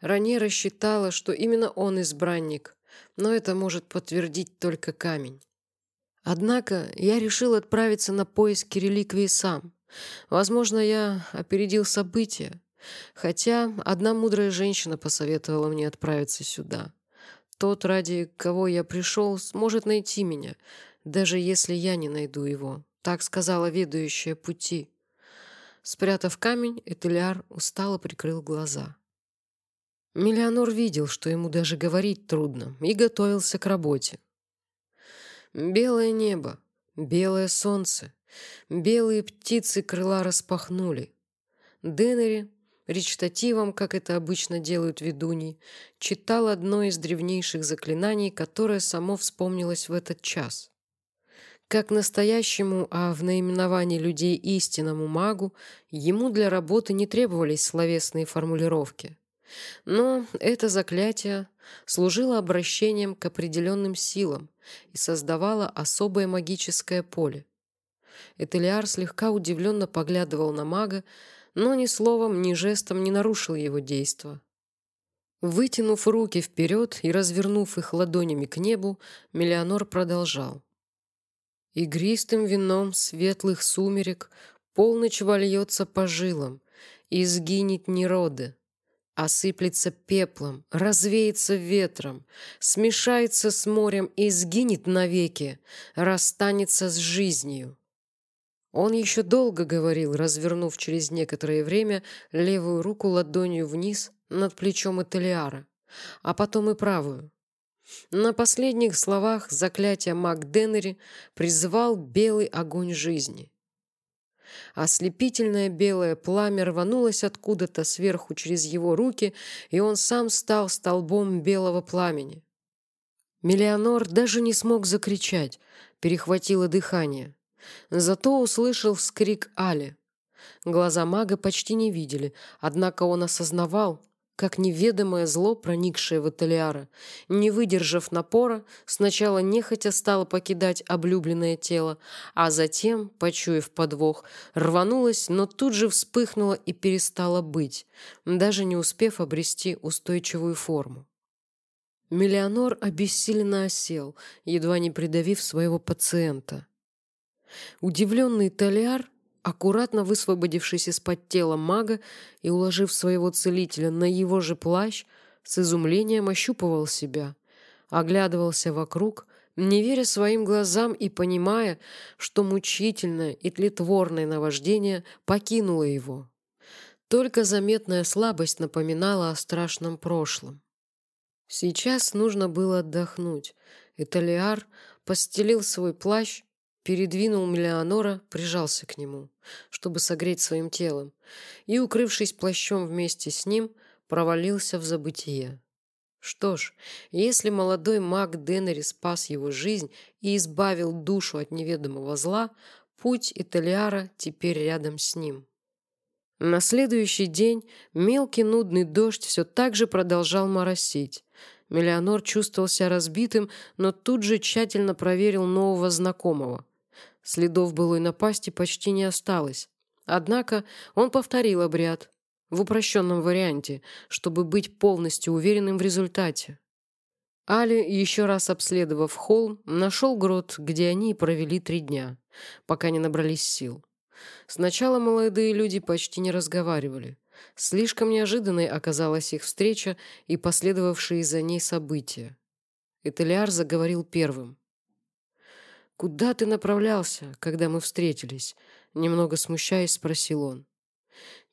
Ранее рассчитала, что именно он избранник, но это может подтвердить только камень. Однако я решил отправиться на поиски реликвии сам. Возможно, я опередил события. Хотя одна мудрая женщина посоветовала мне отправиться сюда. Тот, ради кого я пришел, сможет найти меня, даже если я не найду его. Так сказала ведущая пути. Спрятав камень, Этельяр устало прикрыл глаза. Миллионор видел, что ему даже говорить трудно, и готовился к работе. Белое небо, белое солнце, белые птицы крыла распахнули. Денери, речитативом, как это обычно делают ведуньи, читал одно из древнейших заклинаний, которое само вспомнилось в этот час. Как настоящему, а в наименовании людей истинному магу, ему для работы не требовались словесные формулировки. Но это заклятие служило обращением к определенным силам и создавало особое магическое поле. Этелиар слегка удивленно поглядывал на мага, но ни словом, ни жестом не нарушил его действа. Вытянув руки вперед и развернув их ладонями к небу, Мелианор продолжал. «Игристым вином светлых сумерек полночь вольется по жилам, и сгинет нероды, осыплется пеплом, развеется ветром, смешается с морем и сгинет навеки, расстанется с жизнью. Он еще долго говорил, развернув через некоторое время левую руку ладонью вниз над плечом Этелиара, а потом и правую. На последних словах заклятия маг Деннери призывал белый огонь жизни. Ослепительное белое пламя рванулось откуда-то сверху через его руки, и он сам стал столбом белого пламени. Миллионор даже не смог закричать, перехватило дыхание. Зато услышал вскрик Али. Глаза мага почти не видели, однако он осознавал, как неведомое зло, проникшее в Эталиара, не выдержав напора, сначала нехотя стало покидать облюбленное тело, а затем, почуяв подвох, рванулось, но тут же вспыхнуло и перестало быть, даже не успев обрести устойчивую форму. Миллионор обессиленно осел, едва не придавив своего пациента. Удивленный Талиар Аккуратно высвободившись из-под тела мага и уложив своего целителя на его же плащ, с изумлением ощупывал себя, оглядывался вокруг, не веря своим глазам и понимая, что мучительное и тлетворное наваждение покинуло его. Только заметная слабость напоминала о страшном прошлом. Сейчас нужно было отдохнуть. Италиар постелил свой плащ передвинул Миллионора, прижался к нему, чтобы согреть своим телом, и, укрывшись плащом вместе с ним, провалился в забытие. Что ж, если молодой маг Деннери спас его жизнь и избавил душу от неведомого зла, путь Италиара теперь рядом с ним. На следующий день мелкий нудный дождь все так же продолжал моросить. Миллионор чувствовал себя разбитым, но тут же тщательно проверил нового знакомого. Следов былой напасти почти не осталось. Однако он повторил обряд в упрощенном варианте, чтобы быть полностью уверенным в результате. Али, еще раз обследовав холм, нашел грот, где они провели три дня, пока не набрались сил. Сначала молодые люди почти не разговаривали. Слишком неожиданной оказалась их встреча и последовавшие за ней события. Этелиар заговорил первым. «Куда ты направлялся, когда мы встретились?» Немного смущаясь, спросил он.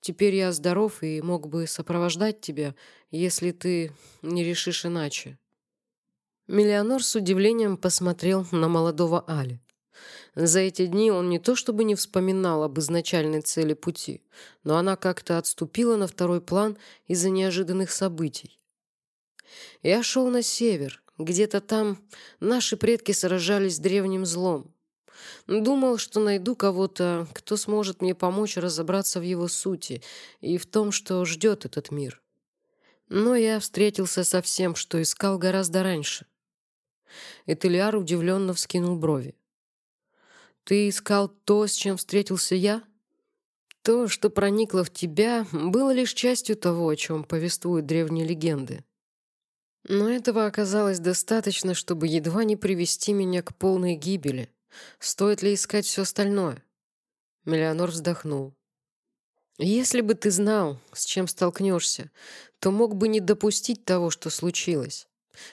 «Теперь я здоров и мог бы сопровождать тебя, если ты не решишь иначе». Миллионер с удивлением посмотрел на молодого Али. За эти дни он не то чтобы не вспоминал об изначальной цели пути, но она как-то отступила на второй план из-за неожиданных событий. «Я шел на север, где-то там наши предки сражались с древним злом. Думал, что найду кого-то, кто сможет мне помочь разобраться в его сути и в том, что ждет этот мир. Но я встретился со всем, что искал гораздо раньше. Этельяр удивленно вскинул брови. «Ты искал то, с чем встретился я?» «То, что проникло в тебя, было лишь частью того, о чем повествуют древние легенды. Но этого оказалось достаточно, чтобы едва не привести меня к полной гибели. Стоит ли искать все остальное? Миллионор вздохнул. Если бы ты знал, с чем столкнешься, то мог бы не допустить того, что случилось.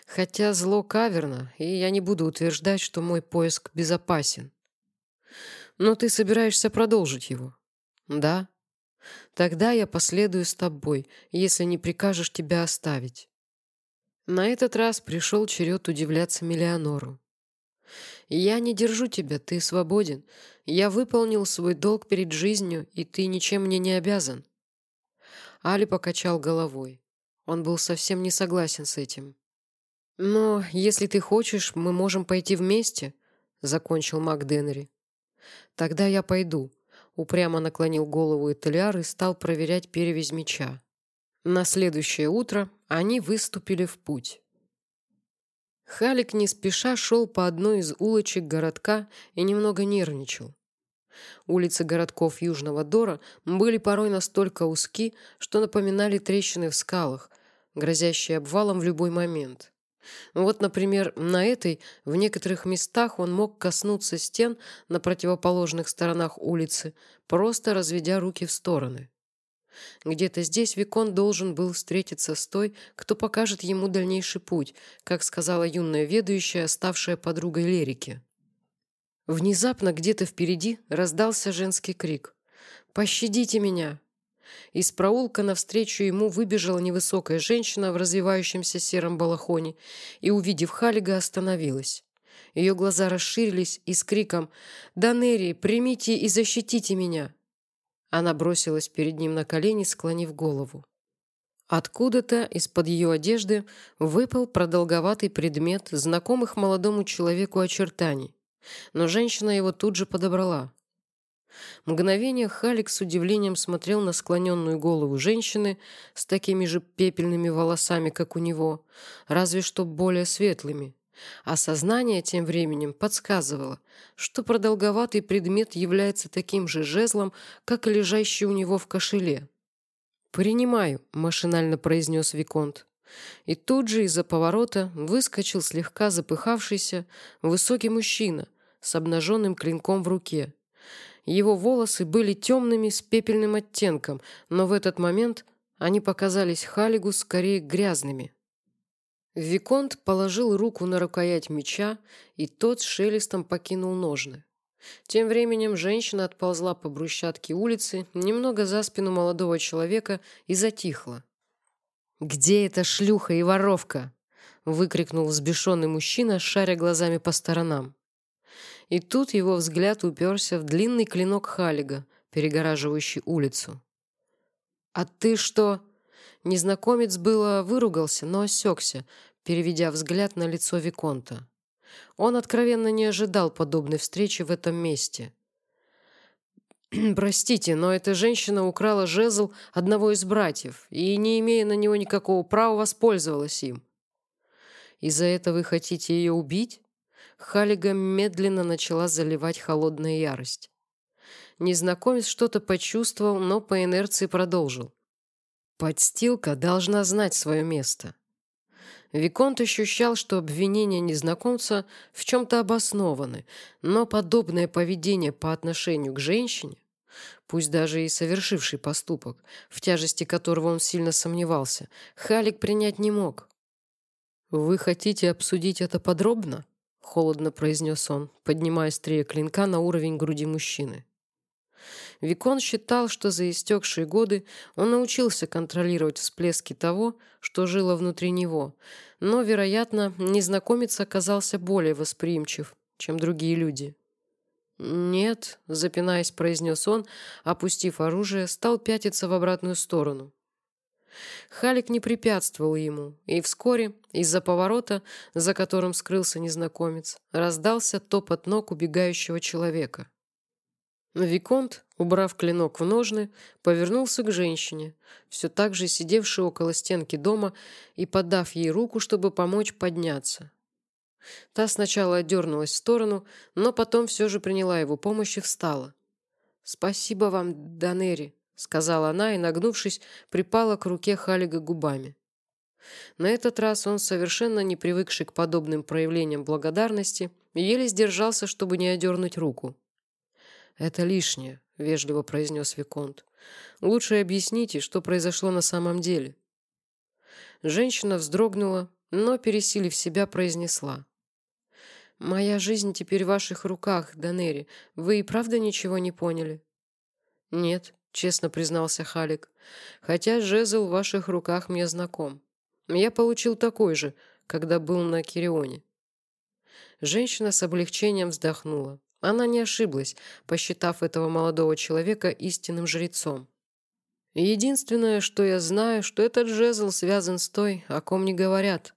Хотя зло каверно, и я не буду утверждать, что мой поиск безопасен. Но ты собираешься продолжить его? Да. Тогда я последую с тобой, если не прикажешь тебя оставить. На этот раз пришел черед удивляться Миллионору. «Я не держу тебя, ты свободен. Я выполнил свой долг перед жизнью, и ты ничем мне не обязан». Али покачал головой. Он был совсем не согласен с этим. «Но если ты хочешь, мы можем пойти вместе», — закончил Мак Деннери. «Тогда я пойду», — упрямо наклонил голову Этельяр и стал проверять перевязь меча. На следующее утро они выступили в путь. Халик не спеша шел по одной из улочек городка и немного нервничал. Улицы городков Южного Дора были порой настолько узки, что напоминали трещины в скалах, грозящие обвалом в любой момент. Вот, например, на этой в некоторых местах он мог коснуться стен на противоположных сторонах улицы, просто разведя руки в стороны. Где-то здесь Викон должен был встретиться с той, кто покажет ему дальнейший путь, как сказала юная ведущая, ставшая подругой Лерики. Внезапно где-то впереди раздался женский крик. «Пощадите меня!» Из проулка навстречу ему выбежала невысокая женщина в развивающемся сером балахоне и, увидев Халига, остановилась. Ее глаза расширились и с криком «Данери, примите и защитите меня!» Она бросилась перед ним на колени, склонив голову. Откуда-то из-под ее одежды выпал продолговатый предмет, знакомых молодому человеку очертаний, но женщина его тут же подобрала. Мгновение Халик с удивлением смотрел на склоненную голову женщины с такими же пепельными волосами, как у него, разве что более светлыми. А сознание тем временем подсказывало, что продолговатый предмет является таким же жезлом, как и лежащий у него в кошеле. «Принимаю», — машинально произнес Виконт. И тут же из-за поворота выскочил слегка запыхавшийся высокий мужчина с обнаженным клинком в руке. Его волосы были темными с пепельным оттенком, но в этот момент они показались Халигу скорее грязными. Виконт положил руку на рукоять меча, и тот шелестом покинул ножны. Тем временем женщина отползла по брусчатке улицы немного за спину молодого человека и затихла. «Где эта шлюха и воровка?» — выкрикнул взбешенный мужчина, шаря глазами по сторонам. И тут его взгляд уперся в длинный клинок Халига, перегораживающий улицу. «А ты что?» Незнакомец было выругался, но осекся, переведя взгляд на лицо Виконта. Он откровенно не ожидал подобной встречи в этом месте. «Простите, но эта женщина украла жезл одного из братьев и, не имея на него никакого права, воспользовалась им. Из-за этого вы хотите ее убить?» Халига медленно начала заливать холодная ярость. Незнакомец что-то почувствовал, но по инерции продолжил. Подстилка должна знать свое место. Виконт ощущал, что обвинения незнакомца в чем-то обоснованы, но подобное поведение по отношению к женщине, пусть даже и совершивший поступок, в тяжести которого он сильно сомневался, Халик принять не мог. «Вы хотите обсудить это подробно?» — холодно произнес он, поднимая острие клинка на уровень груди мужчины. Викон считал, что за истекшие годы он научился контролировать всплески того, что жило внутри него, но, вероятно, незнакомец оказался более восприимчив, чем другие люди. «Нет», — запинаясь, произнес он, опустив оружие, стал пятиться в обратную сторону. Халик не препятствовал ему, и вскоре из-за поворота, за которым скрылся незнакомец, раздался топот ног убегающего человека. Виконт, убрав клинок в ножны, повернулся к женщине, все так же сидевшей около стенки дома, и подав ей руку, чтобы помочь подняться. Та сначала отдернулась в сторону, но потом все же приняла его помощь и встала. «Спасибо вам, Данери», — сказала она и, нагнувшись, припала к руке Халига губами. На этот раз он, совершенно не привыкший к подобным проявлениям благодарности, еле сдержался, чтобы не одернуть руку. «Это лишнее», — вежливо произнес Виконт. Лучше объясните, что произошло на самом деле». Женщина вздрогнула, но, пересилив себя, произнесла. «Моя жизнь теперь в ваших руках, Данери. Вы и правда ничего не поняли?» «Нет», — честно признался Халик. «Хотя жезл в ваших руках мне знаком. Я получил такой же, когда был на Кирионе». Женщина с облегчением вздохнула. Она не ошиблась, посчитав этого молодого человека истинным жрецом. Единственное, что я знаю, что этот жезл связан с той, о ком не говорят.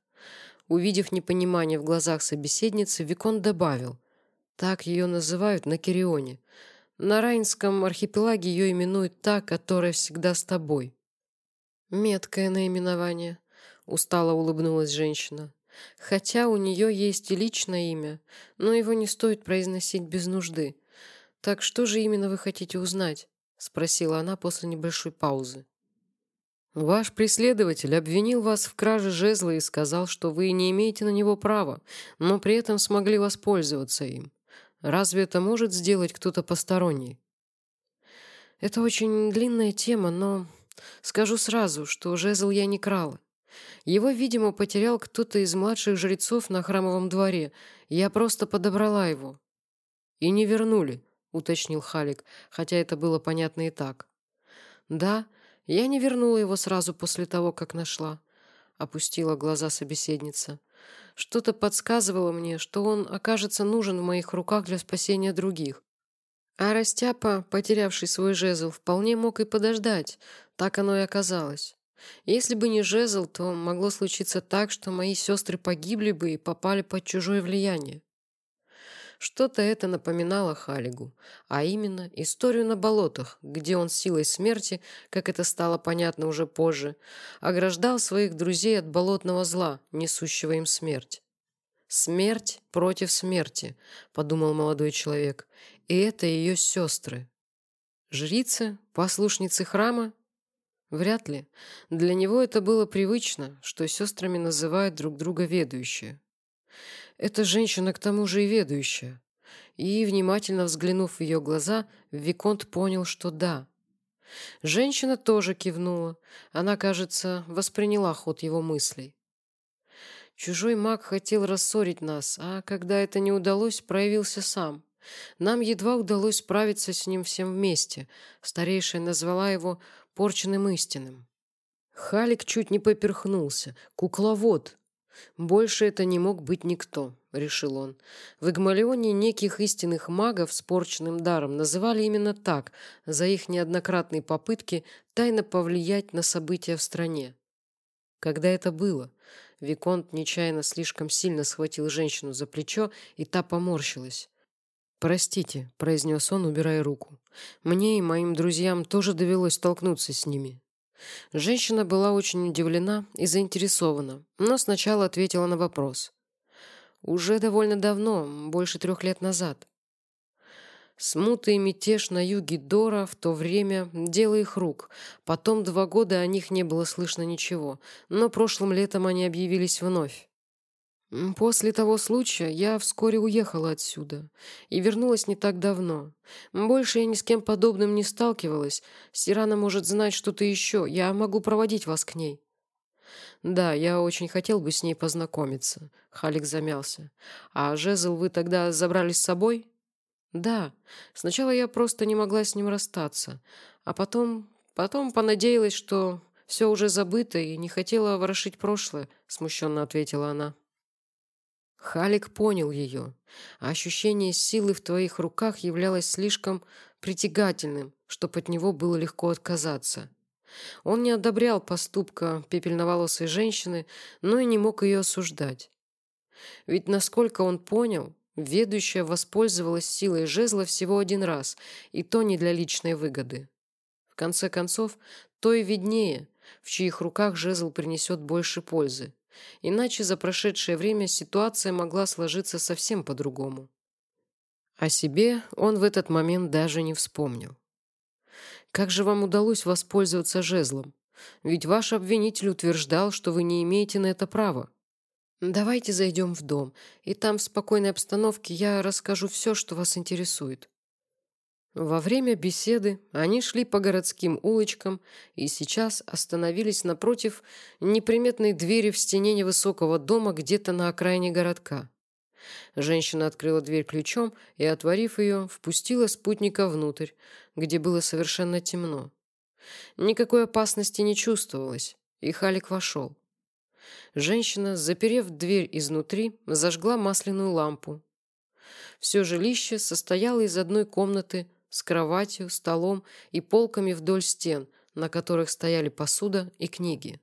Увидев непонимание в глазах собеседницы, Викон добавил. Так ее называют на Кирионе. На Райнском архипелаге ее именуют та, которая всегда с тобой. Меткое наименование. Устало улыбнулась женщина. Хотя у нее есть и личное имя, но его не стоит произносить без нужды. Так что же именно вы хотите узнать? Спросила она после небольшой паузы. Ваш преследователь обвинил вас в краже жезла и сказал, что вы не имеете на него права, но при этом смогли воспользоваться им. Разве это может сделать кто-то посторонний? Это очень длинная тема, но скажу сразу, что жезл я не крала. Его, видимо, потерял кто-то из младших жрецов на храмовом дворе. Я просто подобрала его. И не вернули, уточнил Халик, хотя это было понятно и так. Да, я не вернула его сразу после того, как нашла, опустила глаза собеседница. Что-то подсказывало мне, что он окажется нужен в моих руках для спасения других. А Растяпа, потерявший свой жезл, вполне мог и подождать. Так оно и оказалось. Если бы не жезл, то могло случиться так, что мои сестры погибли бы и попали под чужое влияние. Что-то это напоминало Халигу, а именно историю на болотах, где он силой смерти, как это стало понятно уже позже, ограждал своих друзей от болотного зла, несущего им смерть. «Смерть против смерти», — подумал молодой человек, — «и это ее сестры». Жрицы, послушницы храма Вряд ли. Для него это было привычно, что сестрами называют друг друга ведущие. Эта женщина к тому же и ведущая. И, внимательно взглянув в ее глаза, Виконт понял, что да. Женщина тоже кивнула. Она, кажется, восприняла ход его мыслей. Чужой маг хотел рассорить нас, а когда это не удалось, проявился сам. Нам едва удалось справиться с ним всем вместе. Старейшая назвала его порченным истинным. Халик чуть не поперхнулся. Кукловод. Больше это не мог быть никто, решил он. В Игмалионе неких истинных магов с порченным даром называли именно так, за их неоднократные попытки тайно повлиять на события в стране. Когда это было? Виконт нечаянно слишком сильно схватил женщину за плечо, и та поморщилась. «Простите», — произнес он, убирая руку. «Мне и моим друзьям тоже довелось столкнуться с ними». Женщина была очень удивлена и заинтересована, но сначала ответила на вопрос. «Уже довольно давно, больше трех лет назад». Смута и мятеж на юге Дора в то время – дело их рук. Потом два года о них не было слышно ничего, но прошлым летом они объявились вновь. После того случая я вскоре уехала отсюда и вернулась не так давно. Больше я ни с кем подобным не сталкивалась. Сирана может знать что-то еще. Я могу проводить вас к ней. Да, я очень хотел бы с ней познакомиться. Халик замялся. А жезл вы тогда забрали с собой? Да. Сначала я просто не могла с ним расстаться, а потом, потом понадеялась, что все уже забыто и не хотела ворошить прошлое, смущенно ответила она. Халик понял ее. ощущение силы в твоих руках являлось слишком притягательным, чтобы от него было легко отказаться. Он не одобрял поступка пепельноволосой женщины, но и не мог ее осуждать. Ведь, насколько он понял, ведущая воспользовалась силой жезла всего один раз, и то не для личной выгоды. В конце концов, то и виднее, в чьих руках жезл принесет больше пользы. Иначе за прошедшее время ситуация могла сложиться совсем по-другому. О себе он в этот момент даже не вспомнил. «Как же вам удалось воспользоваться жезлом? Ведь ваш обвинитель утверждал, что вы не имеете на это права. Давайте зайдем в дом, и там в спокойной обстановке я расскажу все, что вас интересует». Во время беседы они шли по городским улочкам и сейчас остановились напротив неприметной двери в стене невысокого дома где-то на окраине городка. Женщина открыла дверь ключом и, отворив ее, впустила спутника внутрь, где было совершенно темно. Никакой опасности не чувствовалось, и Халик вошел. Женщина, заперев дверь изнутри, зажгла масляную лампу. Все жилище состояло из одной комнаты с кроватью, столом и полками вдоль стен, на которых стояли посуда и книги.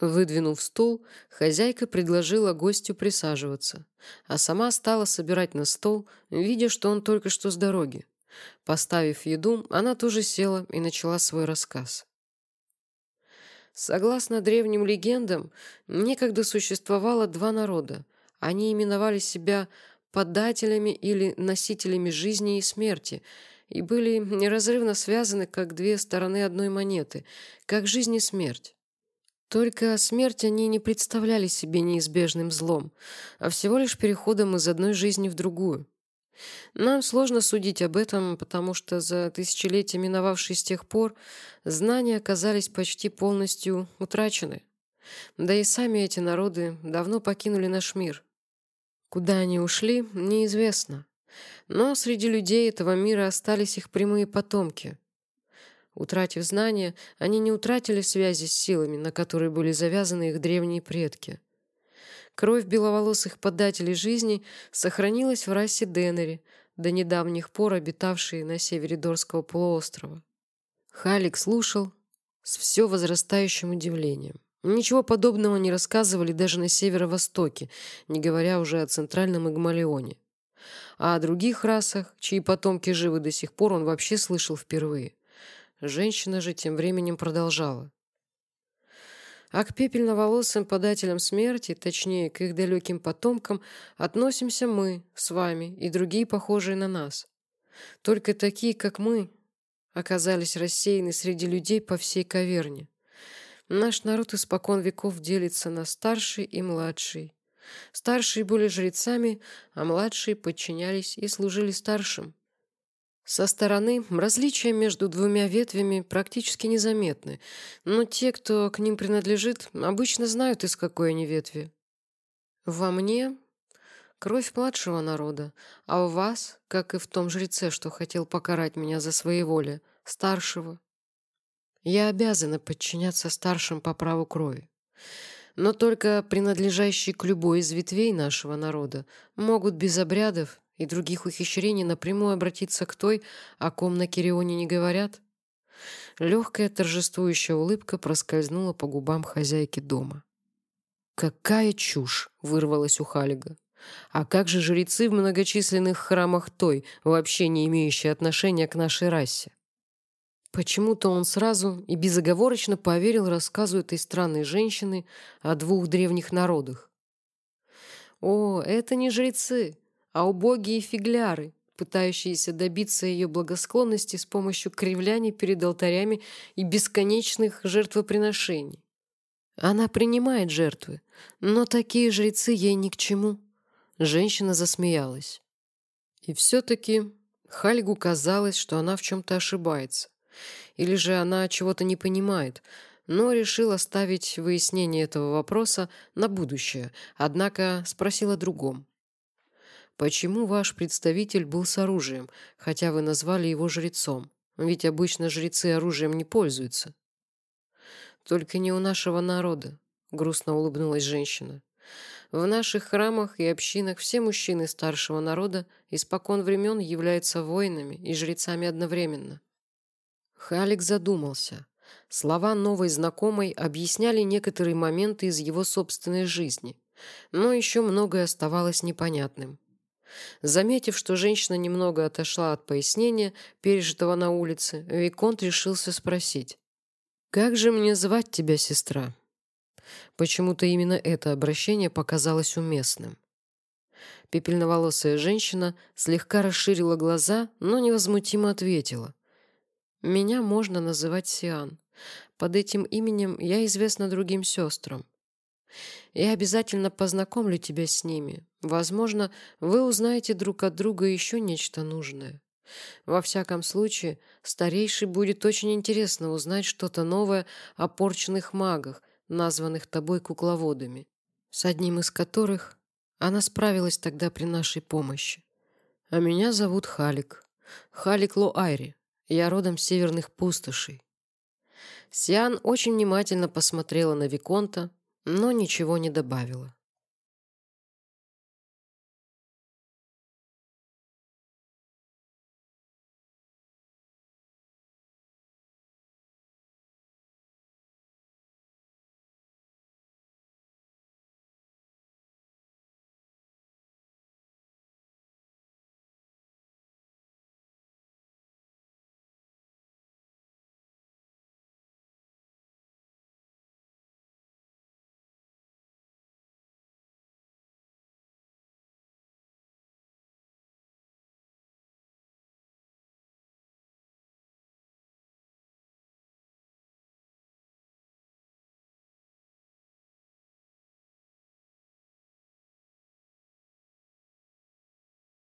Выдвинув стул, хозяйка предложила гостю присаживаться, а сама стала собирать на стол, видя, что он только что с дороги. Поставив еду, она тоже села и начала свой рассказ. Согласно древним легендам, некогда существовало два народа. Они именовали себя подателями или носителями жизни и смерти, и были неразрывно связаны как две стороны одной монеты, как жизнь и смерть. Только смерть они не представляли себе неизбежным злом, а всего лишь переходом из одной жизни в другую. Нам сложно судить об этом, потому что за тысячелетия, миновавшие с тех пор, знания оказались почти полностью утрачены. Да и сами эти народы давно покинули наш мир. Куда они ушли, неизвестно. Но среди людей этого мира остались их прямые потомки. Утратив знания, они не утратили связи с силами, на которые были завязаны их древние предки. Кровь беловолосых подателей жизни сохранилась в расе Денери, до недавних пор обитавшей на севере Дорского полуострова. Халик слушал с все возрастающим удивлением. Ничего подобного не рассказывали даже на северо-востоке, не говоря уже о центральном Игмалионе. А о других расах, чьи потомки живы до сих пор, он вообще слышал впервые. Женщина же тем временем продолжала. А к пепельноволосым подателям смерти, точнее, к их далеким потомкам, относимся мы с вами и другие похожие на нас. Только такие, как мы, оказались рассеяны среди людей по всей каверне. Наш народ испокон веков делится на старший и младший. Старшие были жрецами, а младшие подчинялись и служили старшим. Со стороны различия между двумя ветвями практически незаметны, но те, кто к ним принадлежит, обычно знают, из какой они ветви. Во мне кровь младшего народа, а у вас, как и в том жреце, что хотел покарать меня за своеволие, старшего. Я обязана подчиняться старшим по праву крови. Но только принадлежащие к любой из ветвей нашего народа могут без обрядов и других ухищрений напрямую обратиться к той, о ком на Кирионе не говорят. Легкая торжествующая улыбка проскользнула по губам хозяйки дома. «Какая чушь!» — вырвалась у Халига. «А как же жрецы в многочисленных храмах той, вообще не имеющие отношения к нашей расе?» Почему-то он сразу и безоговорочно поверил рассказу этой странной женщины о двух древних народах. О, это не жрецы, а убогие фигляры, пытающиеся добиться ее благосклонности с помощью кривляний перед алтарями и бесконечных жертвоприношений. Она принимает жертвы, но такие жрецы ей ни к чему. Женщина засмеялась. И все-таки Хальгу казалось, что она в чем-то ошибается. Или же она чего-то не понимает, но решил оставить выяснение этого вопроса на будущее, однако спросил о другом. «Почему ваш представитель был с оружием, хотя вы назвали его жрецом? Ведь обычно жрецы оружием не пользуются». «Только не у нашего народа», — грустно улыбнулась женщина. «В наших храмах и общинах все мужчины старшего народа испокон времен являются воинами и жрецами одновременно. Халик задумался. Слова новой знакомой объясняли некоторые моменты из его собственной жизни, но еще многое оставалось непонятным. Заметив, что женщина немного отошла от пояснения, пережитого на улице, Виконт решился спросить. «Как же мне звать тебя, сестра?» Почему-то именно это обращение показалось уместным. Пепельноволосая женщина слегка расширила глаза, но невозмутимо ответила. Меня можно называть Сиан. Под этим именем я известна другим сестрам. Я обязательно познакомлю тебя с ними. Возможно, вы узнаете друг от друга еще нечто нужное. Во всяком случае, старейший будет очень интересно узнать что-то новое о порченных магах, названных тобой кукловодами, с одним из которых она справилась тогда при нашей помощи. А меня зовут Халик. Халик Лоайри. Я родом с северных пустошей. Сиан очень внимательно посмотрела на Виконта, но ничего не добавила.